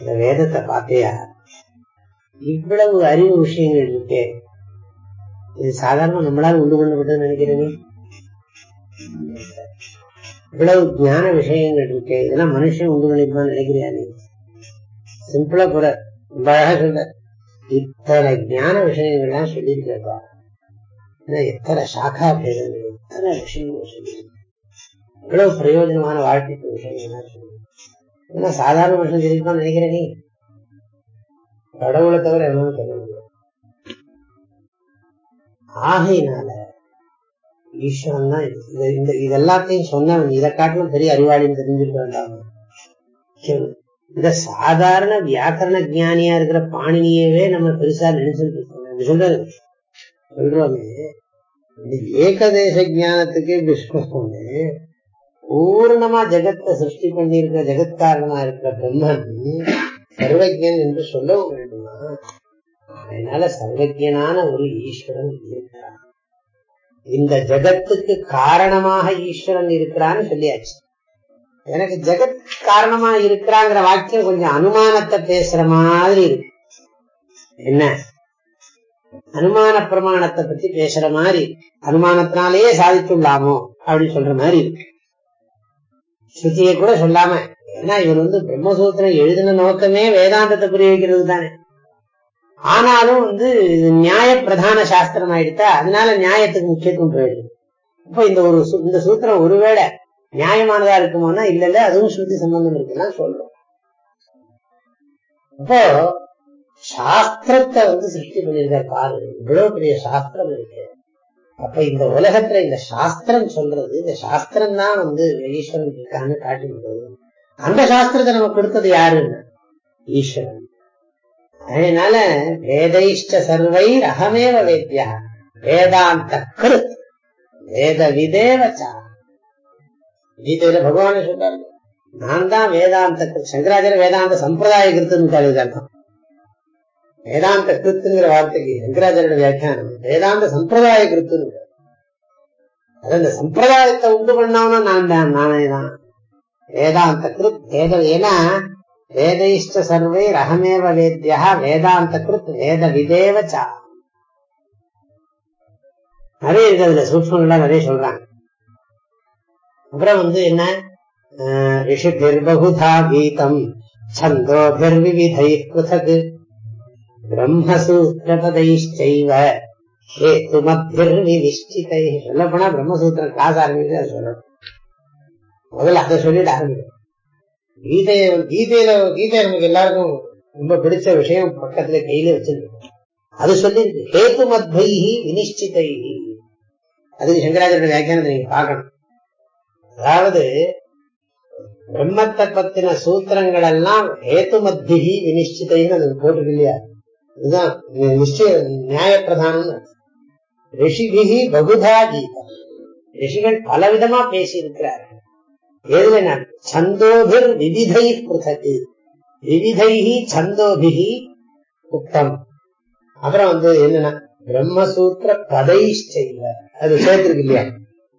இந்த வேதத்தை பார்த்தியா இவ்வளவு அறிவு விஷயங்கள் இருக்கே. இது சாதாரண நம்மளால உண்டு பண்ணப்பட்டது நினைக்கிறேனே. இவ்வளவு ஞான விஷயங்கள் இருக்கு. இதெல்லாம் மனுஷன் உண்டு பண்ணிருப்பான்னு நினைக்கிறியா நீ? சிம்பிளா கூட ரொம்ப அழகா சொல்ல இத்தனை ஞான விஷயங்கள்லாம் சொல்லியிருக்கப்பா இன்னும் எத்தனை சாக்கா பேதங்கள் எத்தனை விஷயங்கள் சொல்லி இவ்வளவு பிரயோஜனமான வாழ்க்கைக்கு விஷயங்கள்லாம் சொல்லி ஏன்னா சாதாரண மனுஷன் சொல்லியிருப்பான்னு நினைக்கிறேனே. கடவுளை தவிர எவனும் சொல்ல முடியாது. ஆகையினால ஈஸ்வரன் தான் இது. இந்த இது எல்லாத்தையும் சொன்னவன் இதை காட்டிலும் பெரிய அறிவாளின்னு தெரிஞ்சிருக்க வேண்டாம்? இந்த சாதாரண வியாக்கரண ஜானியா இருக்கிற பாணினியவே நம்ம பெருசா நினைச்சுட்டு இருக்கோம். சொல்றது சொல்றோமே இந்த ஏகதேச ஜானத்துக்கு இப்படி சொல்றோமே பூர்ணமா ஜெகத்தை சிருஷ்டி பண்ணியிருக்கிற ஜெகத்காரணமா இருக்கிற பிரம்மன் சர்வஜன் என்று சொல்லவும் வேண்டுமா? அதனால சர்வஜனான ஒரு ஈஸ்வரன் இருக்கிறான். இந்த ஜெகத்துக்கு காரணமாக ஈஸ்வரன் இருக்கிறான்னு சொல்லியாச்சு. எனக்கு ஜெகத் காரணமா இருக்கிறாங்கிற வாக்கியம் கொஞ்சம் அனுமானத்தை பேசுற மாதிரி இருக்கு. என்ன? அனுமான பிரமாணத்தை பத்தி பேசுற மாதிரி அனுமானத்தினாலேயே சாதிச்சுள்ளாமோ அப்படின்னு சொல்ற மாதிரி இருக்கு. ஸ்ருதியை கூட சொல்லாம ஏன்னா இவர் வந்து பிரம்மசூத்திரம் எழுதின நோக்கமே வேதாந்தத்தை புரிய வைக்கிறது தானே. ஆனாலும் வந்து நியாய பிரதான சாஸ்திரம் ஆயிடுத்தா அதனால நியாயத்துக்கு முக்கியத்துவம் போயிடுது இப்ப இந்த ஒரு இந்த சூத்திரம் ஒருவேளை நியாயமானதா இருக்குமோனா இல்ல இல்ல அதுவும் ஸ்ருதி சம்பந்தம் இருக்குதான் சொல்றோம். இப்போ சாஸ்திரத்தை வந்து சிருஷ்டி பண்ணியிருக்கார் பாரு இவ்வளவு பெரிய சாஸ்திரம் இருக்கு. அப்ப இந்த உலகத்துல இந்த சாஸ்திரம் சொல்றது இந்த சாஸ்திரம் தான் வந்து ஈஸ்வரன் இருக்கான்னு காட்டினது அந்த சாஸ்திரத்தை நமக்கு கொடுத்தது யாருன்னு? ஈஸ்வரன். அதனால வேதைஷ்ட சர்வை அகமேவ வேத்தியா வேதாந்த கருத். வேத விதேவச்சா. கீதையில பகவானே சொல்றாரு. நான் தான் வேதாந்த சங்கராச்சாரிய வேதாந்த சம்பிரதாய கிருத்துன்னு அர்த்தம் வேதாந்த கிருத்துங்கிற வார்த்தைக்கு சங்கராச்சாரிய வியாக்கியானம். வேதாந்த சம்பிரதாய கிருத்துன்னு. அது அந்த சம்பிரதாயத்தை உண்டு பண்ணவனும் நான் தான் நானே தான். வேதாந்த கிருத் வேத ஏன்னா வேதைஷ்ட சர்வை ரகமேவ வேத்யா வேதாந்த கிருத் வேத விதேவச்சா நிறைய இருக்கு அதுல சூக்மங்கள்லாம் நிறைய சொல்றாங்க. அப்புறம் வந்து என்ன? அஹ், ரிஷிபிர் பகுதா கீதம் சந்தோபிர் விவிதை பிருதக் பிரம்மசூத்திரபதைச்சைவ ஹேத்து மத்தியர் வினிஷ்டிதை சொல்ல போனா பிரம்மசூத்திரம் கிளாஸ் ஆரம்பிச்சு அதை சொல்லணும். முதல்ல அதை சொல்லிட்டு ஆரம்பிக்கும் கீதைய கீதையில கீதை நமக்கு எல்லாருக்கும் ரொம்ப பிடிச்ச விஷயம் பக்கத்துல கையில வச்சிருக்கு அது சொல்லிருக்கு ஹேத்து மத்வைஹி வினிஷ்டிதை அதுக்கு சங்கராச்சாரிய வியாக்கியானத்தை நீங்க பார்க்கணும். அதாவது பிரம்மத்தை பத்தின சூத்திரங்கள் எல்லாம் ஹேத்து மத்திகி வினிஷ்டிதைன்னு அதுக்கு போட்டிருக்கு இல்லையா? இதுதான் நிச்சய நியாய பிரதானம் ரிஷிபிகி பகுதா கீதம் ரிஷிகள் பலவிதமா பேசி இருக்கிறார்கள் எதுல சந்தோபிர் விவிதை புத்தகு விவிதைஹி சந்தோபிகி உத்தம் அப்புறம் வந்து என்னன்னா? பிரம்மசூத்திர பதை செய்வ அது சேர்த்திருக்கு இல்லையா?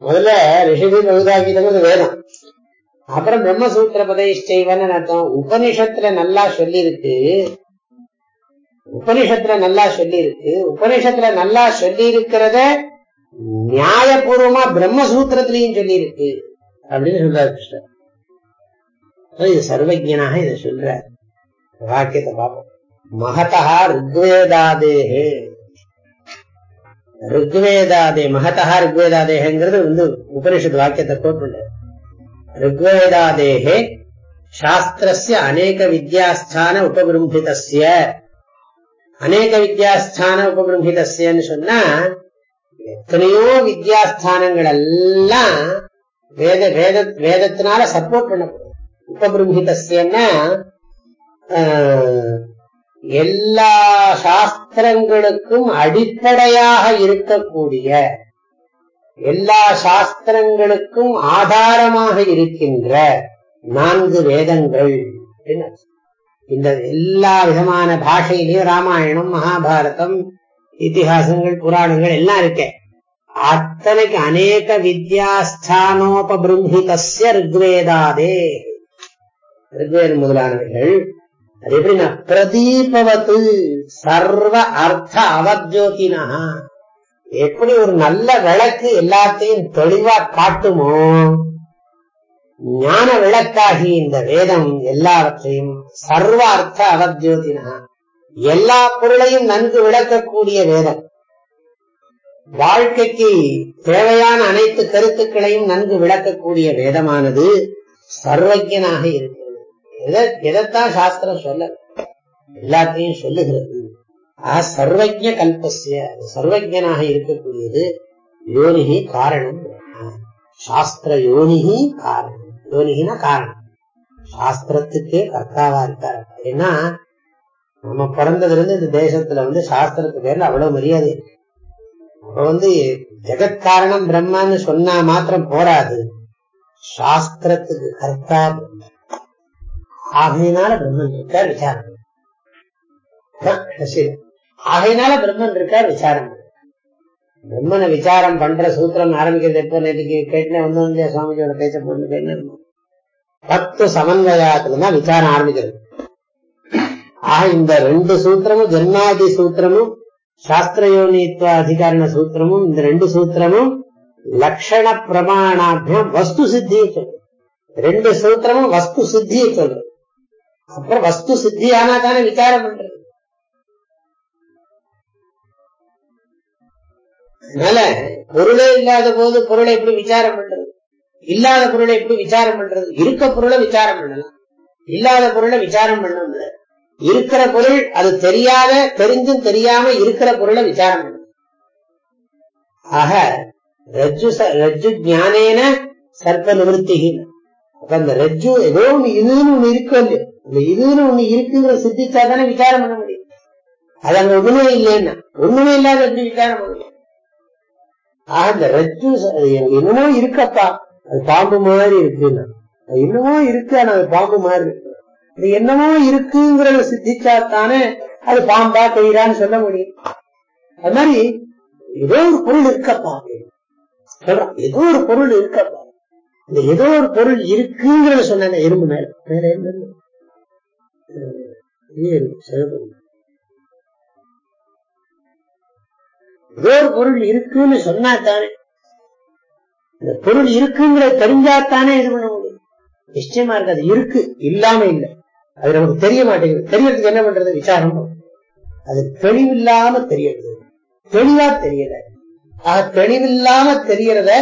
முதல்ல ரிஷிபி பகுதா அது வேதம். அப்புறம் பிரம்மசூத்திர பதைஷ்டைவன்னு அர்த்தம். உபனிஷத்துல நல்லா சொல்லி இருக்கு உபனிஷத்துல நல்லா சொல்லி இருக்கு உபனிஷத்துல நல்லா சொல்லி இருக்கிறத நியாயபூர்வமா பிரம்மசூத்திரத்திலையும் சொல்லி இருக்கு அப்படின்னு சொல்றாரு கிருஷ்ணர். இது சர்வஜனாக இதை சொல்றார். வாக்கியத்தை பார்ப்போம். மகதா ருக்வேதாதேஹே ருக்வேதாதே மகதா ருக்வேதாதேங்கிறது வந்து உபனிஷத்து வாக்கியத்தை கோட் பண்ண ருக்வேதாதேஹே சாஸ்திரஸ்ய அநேக வித்யாஸ்தான உபபிரம்பிதஸ்ய அநேக வித்யாஸ்தான உபபிரம்பிதஸ்யன்னு சொன்னா எத்தனையோ வித்யாஸ்தானங்கள் எல்லாம் வேத வேத வேதத்தினால சப்போர்ட் பண்ணப்படும் உபபிரம்ஹிதஸ்யன்னா எல்லா சாஸ்திரங்களுக்கும் அடிப்படையாக இருக்கக்கூடிய எல்லா சாஸ்திரங்களுக்கும் ஆதாரமாக இருக்கின்ற நான்கு வேதங்கள் அப்படின்னு இந்த எல்லா விதமான பாஷையிலையும் ராமாயணம் மகாபாரதம் இத்திஹாசங்கள் புராணங்கள் எல்லாம் இருக்கேன் அத்தனைக்கு அநேக வித்யாஸ்தானோபபிரம்ஹிதஸ்ய ரிக்வேதாதே. ரிக்வேதம் முதலானவைகள் அது எப்படின்னா பிரதீபவத்து சர்வ அர்த்த அவஜோதினா எப்படி ஒரு நல்ல விளக்கு எல்லாத்தையும் தெளிவா காட்டுமோ? ஞான விளக்காகி இந்த வேதம் எல்லாவற்றையும் சர்வ அர்த்த அவஜோதினா எல்லா பொருளையும் நன்கு விளக்கக்கூடிய வேதம். வாழ்க்கைக்கு தேவையான அனைத்து கருத்துக்களையும் நன்கு விளக்கக்கூடிய வேதமானது சர்வஜனாக இருக்கிறது. எதை- எதைத்தான் சாஸ்திரம் சொல்ல எல்லாத்தையும் சொல்லுகிறது. ஆ சர்வஜ கல்பசிய சர்வஜனாக இருக்கக்கூடியது யோனிகி காரணம். சாஸ்திர யோனிகி காரணம். யோனிகினா காரணம். சாஸ்திரத்துக்கே கர்த்தாவா இருக்காரு. ஏன்னா நம்ம பிறந்ததுல இருந்து இந்த தேசத்துல வந்து சாஸ்திரத்து பேர்ல அவ்வளவு மரியாதை இருக்கு. அப்ப வந்து ஜெகத்காரணம் பிரம்மன்னு சொன்னா மாத்திரம் போராது. சாஸ்திரத்துக்கு கர்த்தா பிரம்ம. ஆகையினால பிரம்மன் இருக்கார் விசாரம் ஆகையினால பிரம்மன் இருக்கார் விசாரம் பிரம்மனை விசாரம் பண்ற சூத்திரம் ஆரம்பிக்கிறது எப்போ? நேற்றுக்கு கேட்டேன் ஒண்ணு இல்லையா? சுவாமிஜியோட பேச பொண்ணு கேட்டேன் பத்து சமன்வயத்துலதான் விசாரம் ஆரம்பிக்கிறது. ஆக இந்த ரெண்டு சூத்திரமும் ஜென்மாதி சூத்திரமும் சாஸ்திரயோனித்துவ அதிகாரண சூத்திரமும் இந்த ரெண்டு சூத்திரமும் லக்ஷண பிரமாணாபியம் வஸ்து சித்தியை சொல்லு ரெண்டு சூத்திரமும் வஸ்து சித்தியை சொல்லு அப்புறம் வஸ்து சித்தி ஆனா தானே விசாரம் பண்றது. அதனால பொருளே இல்லாத போது பொருளை எப்படி விசாரம் பண்றது? இல்லாத பொருளை எப்படி விசாரம் பண்றது? இருக்க பொருளை விசாரம் பண்ணலாம். இல்லாத பொருளை விசாரம் பண்ண முடியாது இருக்கிற பொருள் அது தெரியாத தெரிஞ்சும் தெரியாம இருக்கிற பொருளை விசாரம் ஆக ரஜ்ஜு ச- ரஜ்ஜு ஞானேன சர்ப்ப நிவர்த்தி அப்ப அந்த ரஜ்ஜு ஏதோ ஒண்ணு இதுன்னு ஒண்ணு இருக்கு அந்த இதுன்னு ஒண்ணு இருக்குங்கிற சித்திச்சா தானே விசாரம் பண்ண முடியும். அது அங்க ஒண்ணுமே இல்லைன்னா ஒண்ணுமே இல்லாத எப்படி விசாரம் பண்ண முடியும். ஆக அந்த ரஜ்ஜு என்னமோ இருக்கப்பா. அது பாம்பு மாதிரி இருக்குன்னா. அது என்னமோ இருக்கு ஆனா அது பாம்பு மாதிரி இருக்கு. இது என்னமோ இருக்குங்கிறத சித்திச்சா தானே அது பாம்பா கயிறான்னு சொல்ல முடியும். அது மாதிரி ஏதோ ஒரு பொருள் இருக்கப்பா சொல்றான் ஏதோ ஒரு பொருள் இருக்கப்பா இந்த ஏதோ ஒரு பொருள் இருக்குங்கிறத சொன்ன எறும்பு மேல. மேல என்ன ஏதோ ஒரு பொருள் இருக்குன்னு சொன்னா தானே இந்த பொருள் இருக்குங்கிறத தெரிஞ்சாத்தானே இது பண்ண முடியும். நிச்சயமா இருக்கு அது இருக்கு இல்லாம இல்லை. அது நமக்கு தெரிய மாட்டேங்குது. தெரியறதுக்கு என்ன பண்றது? விசாரம் அது தெளிவில்லாம தெரியறது. தெளிவா தெரியல. ஆக தெளிவில்லாம தெரியறத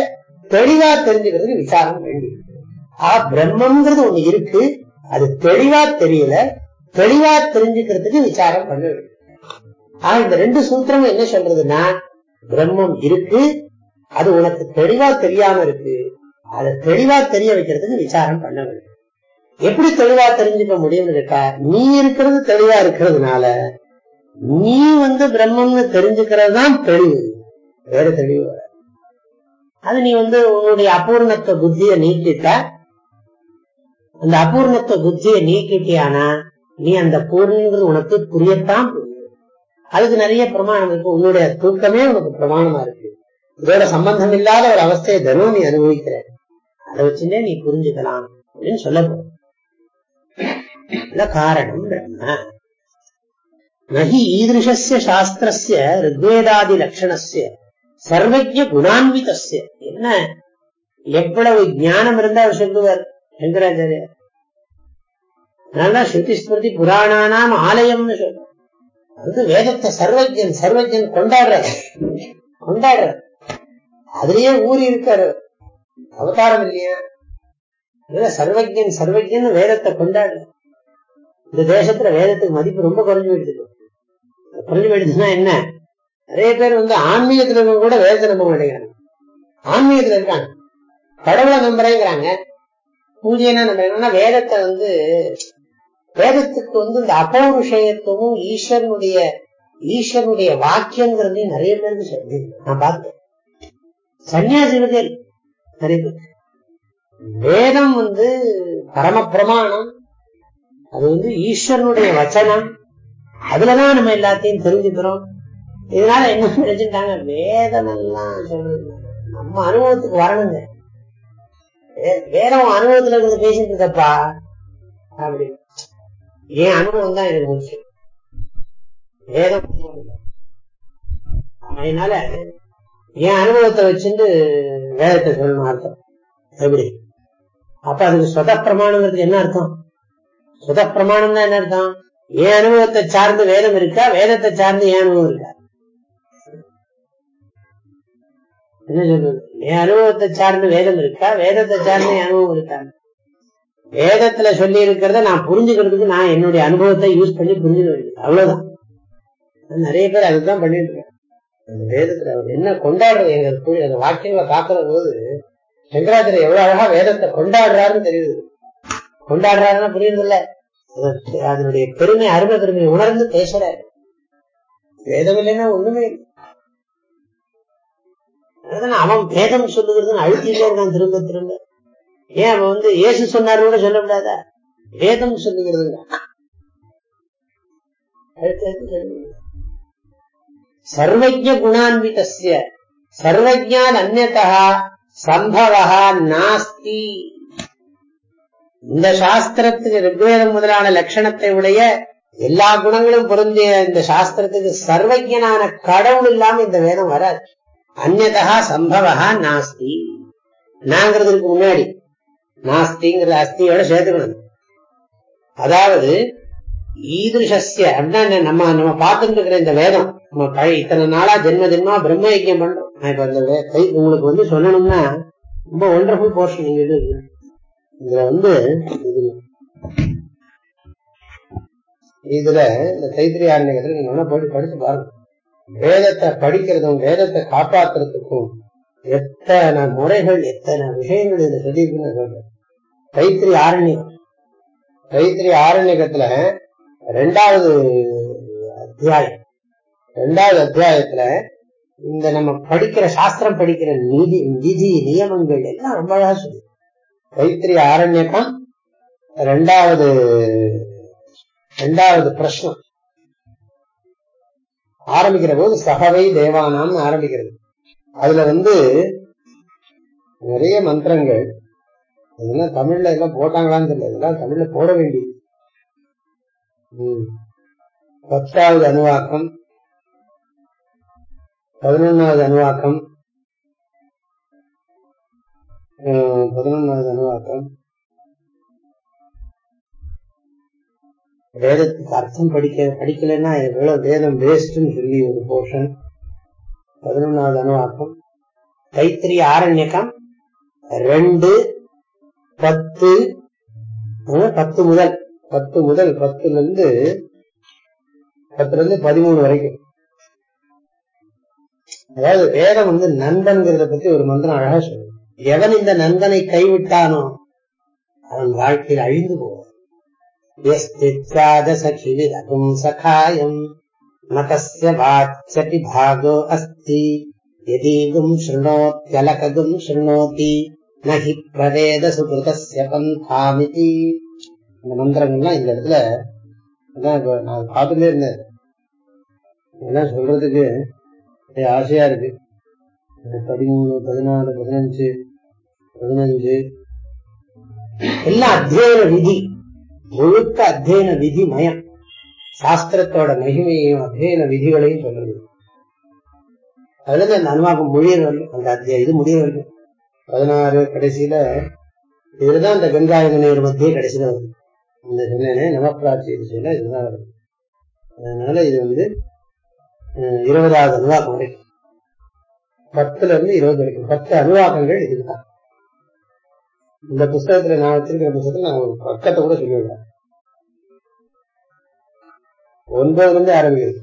தெளிவா தெரிஞ்சுக்கிறதுக்கு விசாரம் வேண்டி ஆ பிரம்மங்கிறது ஒண்ணு இருக்கு. அது தெளிவா தெரியல. தெளிவா தெரிஞ்சுக்கிறதுக்கு விசாரம் பண்ண வேண்டும் இந்த ரெண்டு சூத்திரமும் என்ன சொல்றதுன்னா பிரம்மம் இருக்கு. அது உனக்கு தெளிவா தெரியாம இருக்கு. அதை தெளிவா தெரிய வைக்கிறதுக்கு விசாரம் பண்ண வேண்டும் எப்படி தெளிவா தெரிஞ்சுக்க முடியும்னு கேட்டா நீ இருக்கிறது தெளிவா இருக்கிறதுனால நீ வந்து பிரம்மம்னு தெரிஞ்சுக்கிறது தான் தெளிவு. வேற தெளிவு அது நீ வந்து உன்னுடைய அபூர்ணத்துவ புத்தியை நீக்கிட்ட அந்த அபூர்ணத்துவ புத்தியை நீக்கிட்டியானா நீ அந்த பூர்ணங்கிறது உனக்கு புரியத்தான் புரியும். அதுக்கு நிறைய பிரமாணம் இருக்கு. உன்னுடைய தூக்கமே உனக்கு பிரமாணமா இருக்கு. இதோட சம்பந்தம் இல்லாத ஒரு அவஸ்தையை தினம் நீ அனுபவிக்கிற. அதை வச்சுட்டே நீ புரிஞ்சுக்கலாம் அப்படின்னு சொல்ல போற. இல்ல காரணம் பிரம்ம நகி ஈதிருஷஸ்ய சாஸ்திரஸ்ய ரிக்வேதாதி லட்சணஸ்ய சர்வஜ குணான்விதஸ்ய என்ன எவ்வளவு ஞானம் இருந்தா அவர் சொல்லுவார் சங்கராச்சாரியார் அதனால ஸ்ருதி ஸ்மிருதி புராணானாம் ஆலயம்னு சொல்றோம் அது வேதத்தை சர்வஜன் சர்வஜன் கொண்டாடுறார் கொண்டாடுறார் அதுலயே ஊறி இருக்காரு அவதாரம் இல்லையா சர்வஜன் சர்வஜன் வேதத்தை கொண்டாடுறார் இந்த தேசத்துல வேதத்துக்கு மதிப்பு ரொம்ப குறைஞ்சு போயிடுது குறைஞ்சு போயிடுச்சுன்னா என்ன? நிறைய பேர் வந்து ஆன்மீகத்துல இருக்கவங்க கூட வேதத்தை நம்ப மாட்டேங்கிறாங்க ஆன்மீகத்துல இருக்காங்க. கடவுளை நம்புறேங்கிறாங்க. பூஜைனா நம்புறேன்னா வேதத்தை வந்து வேதத்துக்கு வந்து இந்த அபௌருஷயத்துவமும் ஈஸ்வரனுடைய ஈஸ்வரனுடைய வாக்கியங்கிறது நிறைய பேருக்கு சொல்லி நான் பார்த்தேன். சன்னியாசிகள் நிறைய பேர் வேதம் வந்து பரம பிரமாணம் அது வந்து ஈஸ்வரனுடைய வச்சனம் அதுலதான் நம்ம எல்லாத்தையும் தெரிஞ்சுக்கிறோம். இதனால என்ன நினைச்சுட்டாங்க வேதம் எல்லாம் சொல்றது. நம்ம அனுபவத்துக்கு வரணுங்க. வேதம் அனுபவத்துல இருந்து பேசிட்டு இருக்கப்பா அப்படி. என் அனுபவம் தான் எனக்கு முக்கியம். வேதம் அதனால என் அனுபவத்தை வச்சுட்டு வேதத்தை சொல்லணும் அர்த்தம்? எப்படி? அப்ப அதுக்கு சொத பிரமாணங்கிறது என்ன அர்த்தம்? சுத பிரமாணம் தான் என்ன அர்த்தம்? என் அனுபவத்தை சார்ந்து வேதம் இருக்கா? வேதத்தை சார்ந்து என் அனுபவம் இருக்கா? என்ன சொல்றது? என் அனுபவத்தை சார்ந்து வேதம் இருக்கா? வேதத்தை சார்ந்து என் அனுபவம் இருக்கா? வேதத்துல சொல்லி இருக்கிறத நான் புரிஞ்சுக்கிறதுக்கு நான் என்னுடைய அனுபவத்தை யூஸ் பண்ணி புரிஞ்சுக்க வேண்டியது. அவ்வளவுதான். நிறைய பேர் அதுதான் பண்ணிட்டு இருக்காங்க. அந்த வேதத்துல அவர் என்ன கொண்டாடுறது? எங்க அந்த வாக்கியங்களை பாக்குற போது சங்கராச்சாரியர் எவ்வளவு அழகா வேதத்தை கொண்டாடுறாருன்னு தெரியுது. கொண்டாடுறாருன்னா புரியுது இல்ல அதனுடைய பெருமை அருமை பெருமை உணர்ந்து பேசுறாரு. வேதம் இல்லைன்னா ஒண்ணுமே இல்லை. அவன் வேதம் சொல்லுகிறதுன்னு அழுத்திட்டே இருக்கான் திரும்ப திரும்ப. ஏன் அவன் வந்து இயேசு சொன்னாரு கூட சொல்லக்கூடாதா வேதம் சொல்லுகிறது. சர்வஜ குணான்விதஸ்ய சர்வஜான் அந்நதா சம்பவா நாஸ்தி. இந்த சாஸ்திரத்துக்கு ரிக்வேதம் முதலான லட்சணத்தை உடைய எல்லா குணங்களும் பொருந்திய இந்த சாஸ்திரத்துக்கு சர்வஜனான கடவுள் இல்லாம இந்த வேதம் வராது. அந்நதா சம்பவா நாஸ்தி. நாங்கிறதுக்கு முன்னாடி நாஸ்திங்கிறது அஸ்தியோட சேர்த்துக்கணும். அதாவது ஈதுஷஸ்ய அப்படின்னா நம்ம நம்ம பார்த்துட்டு இருக்கிற இந்த வேதம். நம்ம பழைய இத்தனை நாளா ஜென்ம ஜென்மா பிரம்ம ஐக்கியம் பண்றோம். நான் இப்ப இந்த உங்களுக்கு வந்து சொல்லணும்னா ரொம்ப ஒண்டர்ஃபுல் போர்ஷன் நீங்க இதுல வந்து இதுல இந்த தைத்திரி ஆரண்யத்துல நீங்க வேணா போயிட்டு படிச்சு பாருங்க. வேதத்தை படிக்கிறதும் வேதத்தை காப்பாத்துறதுக்கும் எத்தனை முறைகள் எத்தனை விஷயங்கள் இதுல சொல்லியிருக்குன்னு சொல்றேன். தைத்திரி ஆரண்யம் தைத்திரி ஆரண்யத்துல ரெண்டாவது அத்தியாயம். ரெண்டாவது அத்தியாயத்துல இந்த நம்ம படிக்கிற சாஸ்திரம் படிக்கிற நீதி விதி நியமங்கள் எல்லாம் ரொம்ப அழகா சொல்லு தைத்திரி ஆரண்யக்கம் ரெண்டாவது ரெண்டாவது பிரஷ்னம் ஆரம்பிக்கிற போது சகவை தேவானாம்னு ஆரம்பிக்கிறது. அதுல வந்து நிறைய மந்திரங்கள். இதெல்லாம் தமிழ்ல எல்லாம் போட்டாங்களான்னு தெரியல. இதெல்லாம் தமிழ்ல போட வேண்டியது. பத்தாவது அணுவாக்கம் பதினொன்னாவது அணுவாக்கம் பதினொன்றாவது அனுவாக்கம். வேதத்துக்கு அர்த்தம் படிக்க படிக்கலைன்னா எவ்வளவு வேதம் வேஸ்ட்னு சொல்லி ஒரு போர்ஷன் பதினொன்றாவது அனுவாக்கம். தைத்திரி ஆரண்யக்கம் ரெண்டு பத்து பத்து முதல். பத்து முதல் பத்துல இருந்து பத்துல இருந்து பதிமூணு வரைக்கும். அதாவது வேதம் வந்து நண்பன்கிறத பத்தி ஒரு மந்திரம் அழகா சொல்லுது. எவன் இந்த நண்பனை கைவிட்டானோ அவன் வாழ்க்கையில் அழிந்து போவான். சகிவிரகும் சகாயம் நதஸ்ய வாச்சபி பாகோ அஸ்தி. யதீகும் ஸ்ருணோத்யலககும் ஸ்ருணோதி நஹி பிரவேத சுகிருதஸ்ய பந்தாமிதி. இந்த மந்திரங்கள்லாம் இந்த இடத்துல நான் பார்த்துட்டே இருந்தேன். இதெல்லாம் சொல்றதுக்கு ஆசையா இருக்கு. பதிமூணு பதினாலு பதினஞ்சு பதினஞ்சு. எல்லாம் அத்தியன விதி முழுக்க அத்தியன விதி மயம். சாஸ்திரத்தோட மகிமையையும் அத்தியன விதிகளையும் சொல்றது. அதுல இருந்து அந்த அனுவாகம் முடியிற அந்த அத்தியாயம் இது முடியவர்கள் வரைக்கும் பதினாறு கடைசியில இதுலதான் அந்த கங்காயமனையர் மத்திய கடைசியில வருது. இந்த சொன்னேனே நமப்பிராட்சி இதுதான் வருது. அதனால இது வந்து அஹ், இருபதாவது அனுபவம் வரைக்கும் பத்துல இருந்து இருபது வரைக்கும். பத்து அனுவாகங்கள் இதுதான். இந்த புஸ்தகத்துல நான் வச்சிருக்கிற புஸ்தகத்துல நான் ஒரு பக்கத்தை கூட சொல்லிவிடுறேன் ஒன்பதுல இருந்து ஆரம்பிக்கிறது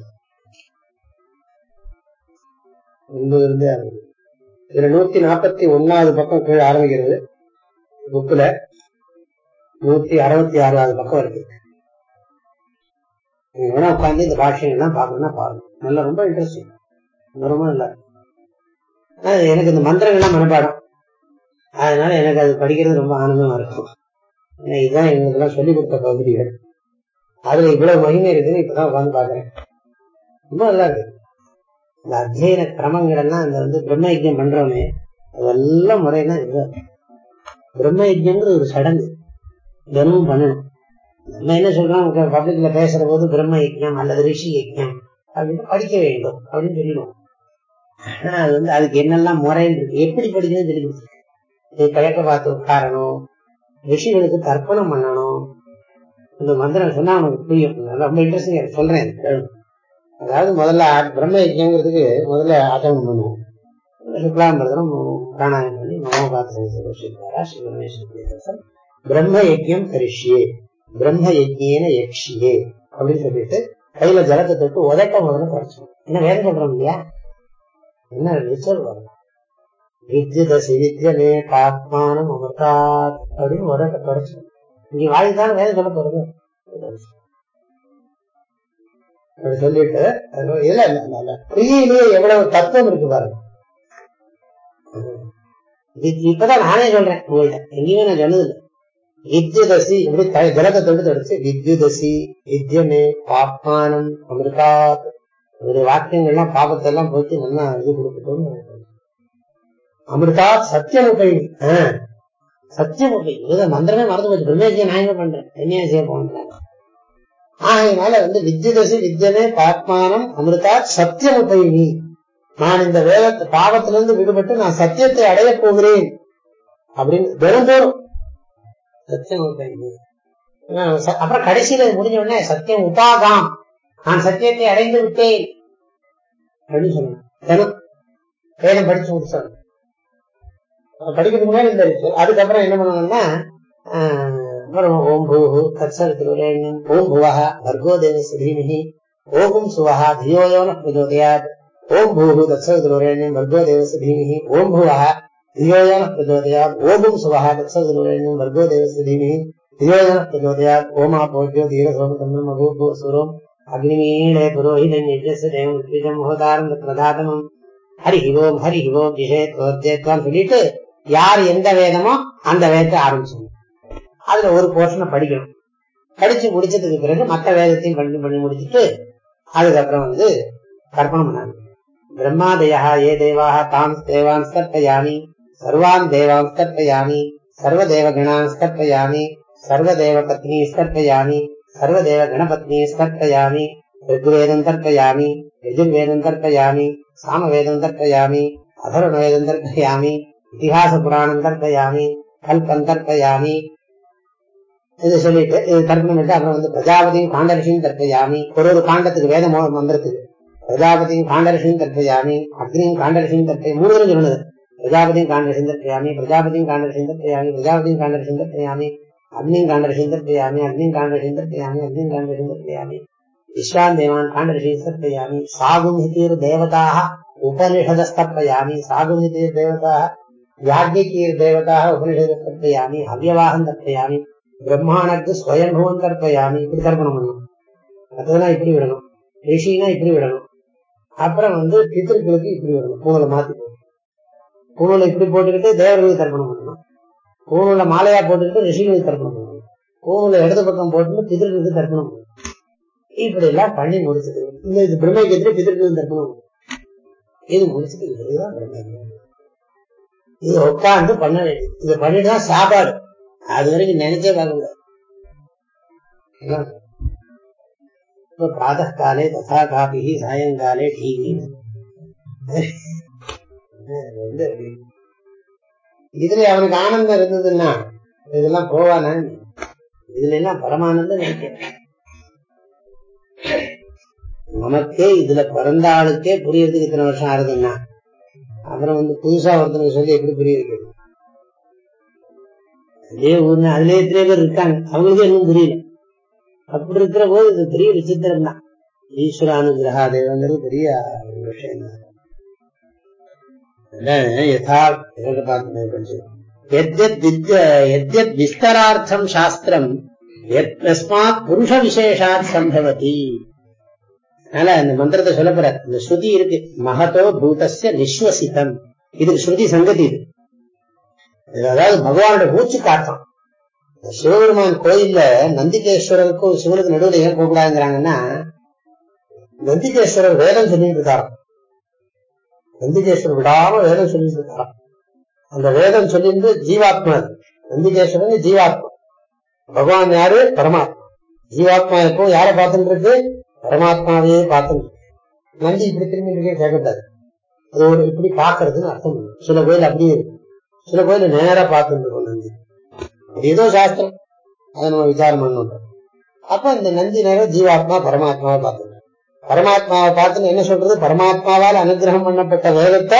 ஒன்பதுல இருந்து ஆரம்பிக்கிறது இதுல நூத்தி நாற்பத்தி ஒன்னாவது பக்கம் கீழே ஆரம்பிக்கிறது. புக்ல நூத்தி அறுபத்தி ஆறாவது பக்கம் இருக்கு. நீங்க வேணா உட்காந்து இந்த பாஷையெல்லாம் பாக்கணும்னா பாருங்க. நல்லா ரொம்ப இன்ட்ரெஸ்டிங் ரொம்ப நல்லா இருக்கு. ஆனா, எனக்கு இந்த மந்திரங்கள்லாம் மனப்பாடம். அதனால எனக்கு அது படிக்கிறது ரொம்ப ஆனந்தமா இருக்கும். இதுதான் எங்களுக்கெல்லாம் சொல்லிக் கொடுத்த பகுதிகள். அதுல இவ்வளவு மகிமை இருக்குன்னு இப்பதான் உட்காந்து பாக்குறேன் ரொம்ப நல்லா இருக்கு. இந்த அத்தியன கிரமங்கள் எல்லாம் இந்த வந்து பிரம்ம யஜ்யம் பண்றோமே அதெல்லாம் முறையெல்லாம் இதுதான் பிரம்ம யஜ்யம்ங்கிறது ஒரு சடங்கு. தினமும் பண்ணணும். நம்ம என்ன சொல்றோம் பப்ளிக்ல பேசுற போது பிரம்ம யஜ்யம் அல்லது ரிஷி யஜ்யம் அப்படின்னு படிக்க வேண்டும் அப்படின்னு சொல்லிடுவோம். ஆனா அது வந்து அதுக்கு என்னெல்லாம் முறைன்னு இருக்கு எப்படி படிக்கணும்னு சொல்லி கொடுத்துருக்கு இது கிழக்க பார்த்து உட்காரணும் ரிஷிகளுக்கு தர்ப்பணம் பண்ணணும். இந்த மந்திரம் சொன்னா அவனுக்கு புரியும். ரொம்ப இன்ட்ரெஸ்டிங் சொல்றேன். அதாவது முதல்ல பிரம்ம யஜ்யங்கிறதுக்கு முதல்ல ஆச்சமனம் பண்ணுவோம். சுக்லாம்பரதனம் பிராணாயம் பண்ணி மனோபாத்திரா சிவரமேஸ்வரன் பிரம்ம யஜ்யம் கரிஷியே. பிரம்ம யஜ்யேன யக்ஷியே. அப்படின்னு சொல்லிட்டு கையில ஜலத்தை தொட்டு உதட்ட முதல்ல குறைச்சோம் என்ன வேற சொல்றோம் இல்லையா? என்ன ரிச்சுவல் வரும்? வித்யுதசி வித்யமே பாத்மானம் அமர்த்தாத் அப்படின்னு உதட்ட குறைச்சோம் இங்க வாழ்தான் வேலை சொல்ல போறது சொல்லிட்டு இல்ல இல்ல இல்ல, இல்ல எவ்வளவு தத்துவம் இருக்கு பாருங்க. இப்பதான் நானே சொல்றேன் உங்கள்கிட்ட எங்கேயுமே நான் சொன்னது வித்யுதசி இப்படி த- ஜலத்தை தொட்டு தொடச்சு? வித்யுதசி வித்யமே பாப்மானம் அமிர்தாத் ஒரு வாக்கியங்கள்லாம் பாபத்தை எல்லாம் போட்டு நல்லா இது கொடுக்கட்டும். அமிர்தா சத்தியமுகை. சத்தியமுகை. மந்திரமே மறந்து போச்சு. பிரம்மேஜியை நான் என்ன பண்றேன்? என்ன போன்றேன் ஆகையினால வந்து வித்யுதசி வித்யமே பாப்மானம் அமிர்தாத் சத்தியமுகைனி நான் இந்த வேத பாவத்திலிருந்து விடுபட்டு நான் சத்தியத்தை அடைய போகிறேன். அப்படின்னு தினந்தோறும் சத்தியம் உபயோகி. அப்புறம் கடைசியில முடிஞ்ச உடனே சத்தியம் உபாகாம் நான் சத்தியத்தை அடைந்து விட்டேன். அப்படின்னு சொன்னான் தினம் வேதம் படிச்சு முடிச்சாங்க. படிக்கிறதுக்கு முன்னாடி இந்த அதுக்கப்புறம் என்ன பண்ணணும்னா அப்புறம் ஓம் பூஹு தத்சர் திருவரேண்யம் ஓம் புவஹா வர்கோ தேவஸ்ய தீமஹி ஓம் சுவஹ தியோயோன பிரஜோதயாத் ஓம் பூஹு தத்சர் திருவரேண்யம் வர்கோ தேவஸ்ய தீமஹி ஓம் புவஹா தியோயோன பிரஜோதயாத் ஓகும் சுவஹா தத்சர் திருவரேண்யம் வர்கோ தேவஸ்ய தீமஹி தியோயோன பிரஜோதயாத் ஓமா போஜ்யோ தீர சோம சோமதம் மகூபு சுரம் அக்னிமீளே புரோஹிதம் யஜ்யஸ்ய தேவம் உத்விஜம் மோதாரம் பிரதாதமம் ஹரி ஓம் ஹரி ஓம் ஜெயத்வான்னு சொல்லிட்டு யார் எந்த வேதமோ அந்த வேதத்தை ஆரம்பிச்சோம். அதுல ஒரு போர்ஷனை படிக்கணும். படிச்சு முடிச்சதுக்கு பிறகு மற்ற வேதத்தையும் பண்ணி பண்ணி முடிச்சுட்டு அதுக்கப்புறம் வந்து கற்பனை பண்ணாங்க. பிரம்மாதயா ஏ தேவாக தாம் தேவான் ஸ்கர்ப்பயாமி சர்வான் தேவான் ஸ்கர்ப்பயாமி சர்வதேவ கணான் ஸ்கர்ப்பயாமி சர்வதேவ பத்னி ஸ்கர்ப்பயாமி சர்வதேவ கணபத்னி ஸ்தர்ப்பயாமி ரிக்வேதம் தர்ப்பயாமி யஜுர்வேதம் தர்ப்பயாமி சாமவேதம் தர்ப்பயாமி அதருணவேதம் தர்ப்பயாமி இத்திஹாச புராணம் தர்ப்பயாமி கல்பம் தர்ப்பயாமி இது சொல்லிட்டு இது தர்ப்பணம் அப்புறம் வந்து பிரஜாபதியும் காண்டரிஷியும் தர்ப்பயாமி ஒரு ஒரு காண்டத்துக்கு வேத வந்திருக்குது பிரஜாபதியும் காண்டரிஷியும் தர்ப்பயாமி அக்னியும் காண்டரிஷியும் தர்ப்பை மூணு தரம் சொன்னது பிரஜாபதியும் காண்டரிஷியும் தர்ப்பயாமி பிரஜாபதியும் காண்டரிஷியும் தர்ப்பயாமி பிரஜாபதியும் காண்டரிஷியும் தர்ப்பயாமி අග්නින් කාණ්ඩ රහිත යාමි අග්නින් කාණ්ඩ රහිත යාමි අග්නින් කාණ්ඩ රහිත යාමි විශ්වාන් දේවාන් කාණ්ඩ රහිත යාමි සාගුම් හිතේර දේවතාහ උපනිෂද ස්ථප්පයාමි සාගුම් හිතේර දේවතාහ යාඥිකීර දේවතාහ උපනිෂද ස්ථප්පයාමි හව්‍යවාහන් දප්පයාමි பிரம்மானக்கு ஸ்வயம் பவன் கற்பயாமி இப்படி கற்பனை பண்ணணும் அதுதான் இப்படி விடணும் ரிஷினா இப்படி விடணும் அப்புறம் வந்து பித்திருக்களுக்கு இப்படி விடணும் பூனலை மாத்தி பூனலை இப்படி போட்டுக்கிட்டு தேவர்களுக்கு கற்பனை கோவில மாலையா போட்டுக்கிட்டு ரிஷிகளுக்கு தர்ப்பணம் பண்ணணும் கோவில இடது பக்கம் போட்டுட்டு பிதர்களுக்கு தர்ப்பணம் பண்ணணும் இப்படி எல்லாம் பண்ணி முடிச்சது இந்த இது பிரம்மயத்திலே பிதர்களுக்கு தர்ப்பணம் இது முடிச்சுட்டு இதுதான் பிரம்மயஜம் இது உட்கார்ந்து பண்ண வேண்டியது. இது பண்ணிட்டு தான் சாப்பாடு. அது வரைக்கும் நினைச்சே பார்க்க கூடாது இப்ப பிராத காலே ததா காபி சாயங்காலே டீ. [LAUGHS] வந்து இதுல அவனுக்கு ஆனந்தம் இருந்ததுன்னா இதெல்லாம் போவானா இதுல எல்லாம் பரமானந்தம் நினைக்கிறேன் நமக்கே இதுல பிறந்த ஆளுக்கே புரியறதுக்கு இத்தனை வருஷம் ஆறுதுன்னா அப்புறம் வந்து புதுசா ஒருத்தனுக்கு சொல்லி எப்படி புரியுது அதே ஊர்ல அதுலயே எத்தனை பேர் இருக்காங்க. அவங்களுக்கே இன்னும் புரியல. அப்படி இருக்கிற போது இது பெரிய விசித்திரம் தான் ஈஸ்வர அனுகிரகா தேவங்கிறது பெரிய ஒரு விஷயம் தான் யத்யத் விஸ்தரார்த்தம் சாஸ்திரம் எஸ்மாத் புருஷ விசேஷாத் சம்பவதி அதனால அந்த மந்திரத்தை சொல்ல போற இந்த ஸ்ருதி இருக்கு. மகதோ பூதஸ்ய நிஸ்வசிதம். இது ஸ்ருதி சங்கதி இது. அதாவது பகவானோட மூச்சு காட்டம் சிவபெருமான் கோயில்ல நந்திகேஸ்வரருக்கும் சிவனுக்கு நடுவில் ஏன் போகக்கூடாதுங்கிறாங்கன்னா நந்திகேஸ்வரர் வேதம் சொல்லிட்டு இருக்காராம். நந்திகேஸ்வரர் விடாம வேதம் சொல்லிட்டு இருக்காராம் அந்த வேதம் சொல்லிட்டு ஜீவாத்மா அது. நந்திகேஸ்வரன் ஜீவாத்மா. பகவான் யாரு? பரமாத்மா. ஜீவாத்மா எப்போ யார பார்த்துட்டு இருக்கு பரமாத்மாவையே பார்த்துட்டு இருக்கு. நந்தி இப்படி திரும்பி இருக்கே கேட்கக்கூடாது. அது ஒரு இப்படி பாக்குறதுன்னு அர்த்தம் சில கோயில் அப்படியே இருக்கு. சில கோயில் நேரா பார்த்துட்டு இருக்கும் நந்தி ஏதோ சாஸ்திரம். அதை நம்ம விசாரம் பண்ணணும். அப்ப இந்த நந்தி நேரம் ஜீவாத்மா பரமாத்மாவை பார்த்து பரமாத்மாவை பார்த்துன்னு என்ன சொல்றது? பரமாத்மாவால் அனுகிரகம் பண்ணப்பட்ட வேதத்தை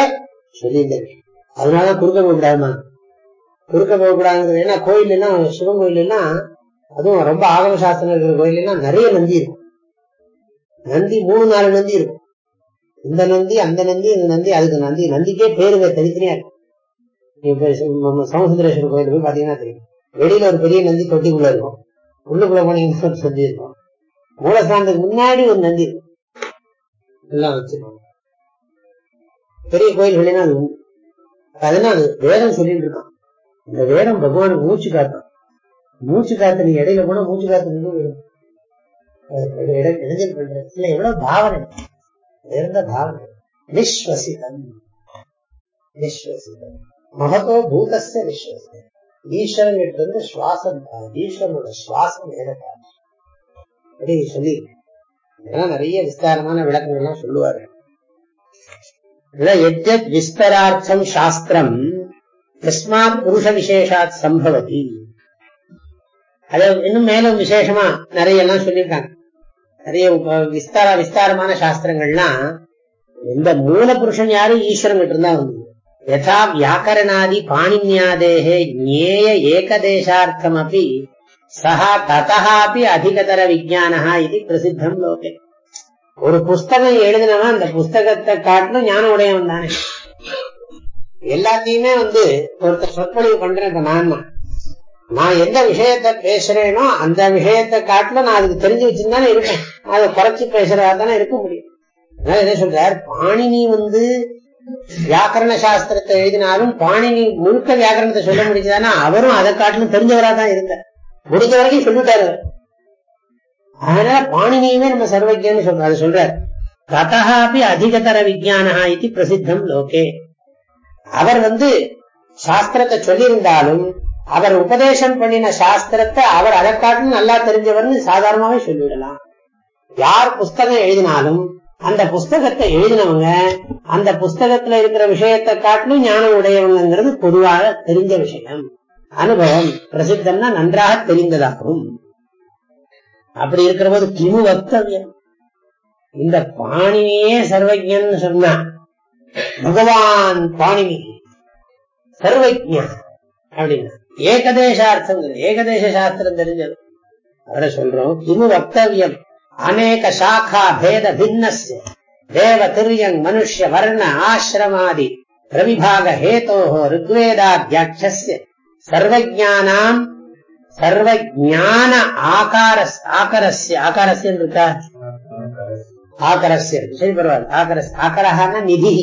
சொல்லிட்டு அதனால குறுக்க போகக்கூடாதுமா? குறுக்க போகக்கூடாதுங்கிறது ஏன்னா கோயில் எல்லாம் சிவன் கோயில் எல்லாம் அதுவும் ரொம்ப ஆகம சாஸ்திரம் இருக்கிற கோயில் எல்லாம் நிறைய நந்தி இருக்கும். நந்தி மூணு நாலு நந்தி இருக்கும். இந்த நந்தி அந்த நந்தி இந்த நந்தி அதுக்கு நந்தி. நந்திக்கே பேருங்க தனித்தனியா இருக்கும் இப்ப நம்ம சமசுந்தரேஸ்வரர் கோயில் போய் பாத்தீங்கன்னா தெரியும். வெளியில ஒரு பெரிய நந்தி தொட்டிக்குள்ள இருக்கும். உள்ளுக்குள்ள போனீங்கன்னா நந்தி இருக்கும் மூலஸ்தானத்துக்கு முன்னாடி ஒரு நந்தி இருக்கும். எல்லாம் வச்சிருக்காங்க. பெரிய கோயில்கள் அது உண்டு. அதனால அது வேதம் சொல்லிட்டு இருக்கான். இந்த வேதம் பகவானுக்கு மூச்சு காத்தான் மூச்சு காத்து நீ இடையில போனா மூச்சு காத்து இடைஞ்சல் பண்ற இல்ல எவ்வளவு பாவனை. உயர்ந்த பாவனை. நிஸ்வசிதம் நிஸ்வசிதம் மகத்தோ பூதஸ்ய விஸ்வசிதன் ஈஸ்வரன் கிட்ட இருந்து சுவாசம் ஈஸ்வரனோட சுவாசம் வேதக்காரன் அப்படி சொல்லி இதெல்லாம் நிறைய விஸ்தாரமான விளக்கங்கள் எல்லாம் சொல்லுவாரு எஜத் விஸ்தரார்த்தம் சாஸ்திரம் தஸ்மாத் புருஷ விசேஷாத் சம்பவதி. அத இன்னும் மேலும் விசேஷமா நிறைய எல்லாம் சொல்லியிருக்காங்க. நிறைய உப- விஸ்தார விஸ்தாரமான சாஸ்திரங்கள்லாம் இந்த மூல புருஷன் யாரும் ஈஸ்வரங்கிட்ட இருந்தா வந்து யதா வியாக்கரணாதி பாணின்யாதேகே ஞேய ஏகதேசார்த்தம் அப்படி சஹா ததஹாபி அதிகதர விஜயானஹா இது பிரசித்தம் லோகே. ஒரு புஸ்தகம் எழுதினவன் அந்த புஸ்தகத்தை காட்டிலும் ஞானம் உடையவன் தானே எல்லாத்தையுமே வந்து ஒருத்தர் சொற்பொழிவு பண்றேன் நான் தான். நான் எந்த விஷயத்த பேசுறேனோ அந்த விஷயத்தை காட்டிலும் நான் அதுக்கு தெரிஞ்சு வச்சிருந்தானே இருப்பேன். அதை குறைச்சு பேசுறதா தானே இருக்க முடியும். அதனால என்ன சொல்றார்? பாணினி வந்து வியாக்கரண சாஸ்திரத்தை எழுதினாலும் பாணினி முழுக்க வியாக்கரணத்தை சொல்ல முடிஞ்சதானா அவரும் அதை காட்டிலும் தெரிஞ்சவரா தான் இருந்தார் முடிஞ்ச வரைக்கும் சொல்லிட்டாரு. அவர். அதனால பாணினியுமே நம்ம சர்வஜன்னு சொல்றோம் அதை சொல்றார். அப்படி அதிகதர விஜயானா இது பிரசித்தம் லோகே. அவர் வந்து சாஸ்திரத்தை சொல்லியிருந்தாலும் அவர் உபதேசம் பண்ணின சாஸ்திரத்தை அவர் அதை காட்டிலும் நல்லா தெரிஞ்சவர்னு சாதாரணமாவே சொல்லிவிடலாம். யார் புஸ்தகம் எழுதினாலும் அந்த புஸ்தகத்தை எழுதினவங்க அந்த புஸ்தகத்துல இருக்கிற விஷயத்தை காட்டிலும் ஞானம் உடையவங்கிறது பொதுவாக தெரிஞ்ச விஷயம். அனுபவம் பிரசித்தம்னா நன்றாக தெரிந்ததாகும் அப்படி இருக்கிற போது கிமு வக்தவியம். இந்த பாணினியே சர்வஜன் சொன்னா பகவான் பாணினி சர்வஜா அப்படின்னா ஏகதேசார்த்தம் ஏகதேச சாஸ்திரம் தெரிஞ்சது. அவரை சொல்றோம் கிமு வக்தவியம் அநேக சாக்கா பேத பின்னஸ்ய தேவ திரியங் மனுஷ வர்ண ஆசிரமாதி பிரவிபாக ஹேதோ ருக்வேதாத்தியாட்சஸ்ய சர்வஜானாம் சர்வஜான ஆகார ஆகரஸ்ய ஆகாரஸ்ய இருக்கா? ஆகரஸ்ய சரி பரவாயில்ல ஆகரஸ் ஆகரஹான நிதி.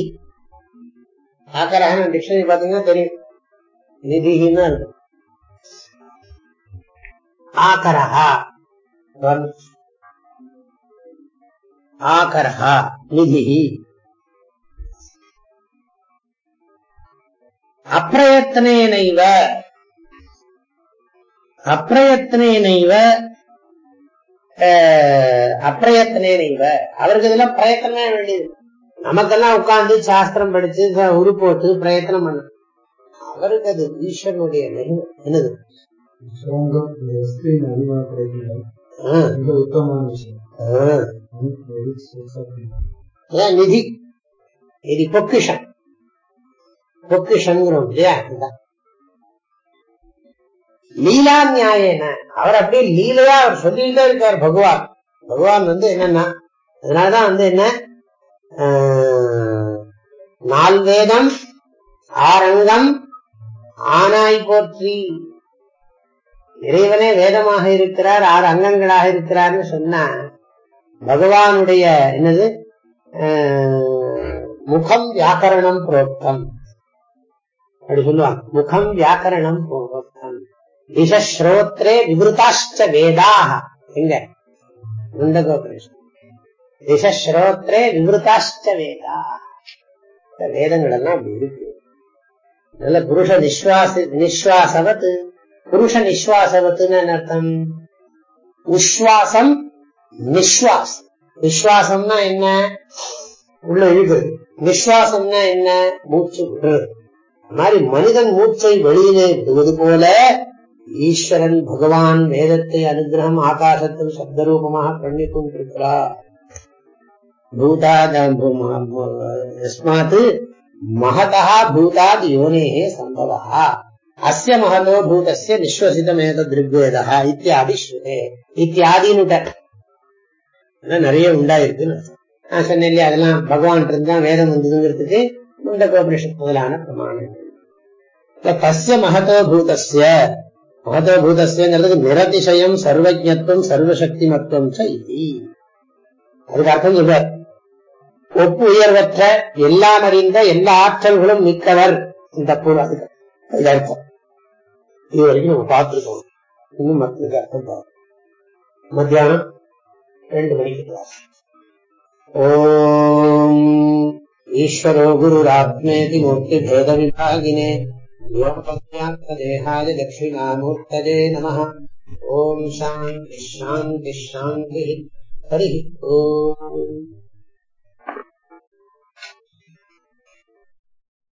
ஆகரஹான டிக்ஷனரி பாத்தீங்கன்னா தெரியும். நிதின்னு இருக்கும் ஆகரஹா. ஆகரஹா நிதி. அப்பிரயத்தனேனைவ அப்பிரயத்தனேனைவ அஹ், அப்பிரயத்தனேனைவ. அவருக்கு இதெல்லாம் பிரயத்தனமே வேண்டியது? நமக்கெல்லாம் உட்கார்ந்து சாஸ்திரம் படிச்சு உரு போட்டு பிரயத்தனம் பண்ண. அவருக்கு அது ஈஸ்வரனுடைய. என்னது? சோங்கம் இந்த ஸ்கிரீன் அதிகமாக கிடைக்கிறது லீலா நியாயன அவர் அப்படியே லீலையா அவர் சொல்லிட்டே இருக்கார் பகவான். பகவான் வந்து என்னன்னா அதனாலதான் வந்து என்ன ஆஹ், நால்வேதம் ஆரங்கம் ஆனாய் போற்றி. இறைவனே வேதமாக இருக்கிறார் ஆறு அங்கங்களாக இருக்கிறார்னு சொன்னா பகவானுடைய என்னது ஆஹ், முகம் வியாக்கரணம் புரோக்தம். அப்படி சொல்லுவாங்க. முகம் வியாக்கரணம் புரோக்தம் திசஸ்ரோத்ரே விவருத்தாஷ்ட வேதாக எங்க முண்டகோபனிஷம் திசஸ்ரோத்ரே விவருத்தாஷ்ட வேதா இந்த வேதங்கள் எல்லாம் அப்படி இருக்கு. நல்ல புருஷ நிஸ்வாச நிஸ்வாசவத் புருஷ நிஸ்வாசவத்துன்னு அர்த்தம்? உஸ்வாசம் நிஸ்வாஸ். விஸ்வாசம்னா என்ன? உள்ள இழுக்குறது நிஸ்வாசம்னா என்ன? மூச்சு விடுறது. மாதிரி மனிதன் மூச்சை வெளியிலே விடுவது போல ஈஸ்வரன் பகவான் வேதத்தை அனுகிரகம் ஆகாசத்தில் சப்தரூபமாக பண்ணி கொண்டிருக்கிறார் பூதாத் மகதா பூதாத் யோனேகே சம்பவः. அஸ்ய மகதோ பூதஸ்ய நிஸ்வசிதமேத திருக்வேதா இத்தியாதி ஸ்ருதே. இத்தியாதின்னுட்ட நிறைய உண்டாயிருக்குன்னு நான் சொன்னேன் இல்லையா அதெல்லாம் பகவான் இருந்தா வேதம் வந்ததுங்கிறதுக்கு முண்டகோபனிஷத் முதலான பிரமாணங்கள். இப்ப தஸ்ய மகதோ பூதஸ்ய மகதோ பூதஸ்யங்கிறது நிரதிசயம் சர்வஜத்துவம் சர்வசக்தி மத்துவம் ச அதுக்கு அர்த்தம் சொல்றார். ஒப்பு உயர்வற்ற எல்லாம் அறிந்த எல்லா ஆற்றல்களும் மிக்கவர் இந்த பூர்வ அதுக்கு அதுக்கு அர்த்தம். இது வரைக்கும் நம்ம பார்த்துருக்கோம். இன்னும் மக்களுக்கு அர்த்தம் பார்க்கணும் மத்தியானம் ரெண்டு மணிக்கு கிளாஸ் ஓம் ஈஸ்வரோ குருராத்மேதி மூர்த்தி பேத விபாகினே தேகாய தட்சிணாமூர்த்ததே நம ஓம் சாந்தி ஷாந்தி ஷாந்தி ஹரி ஓம்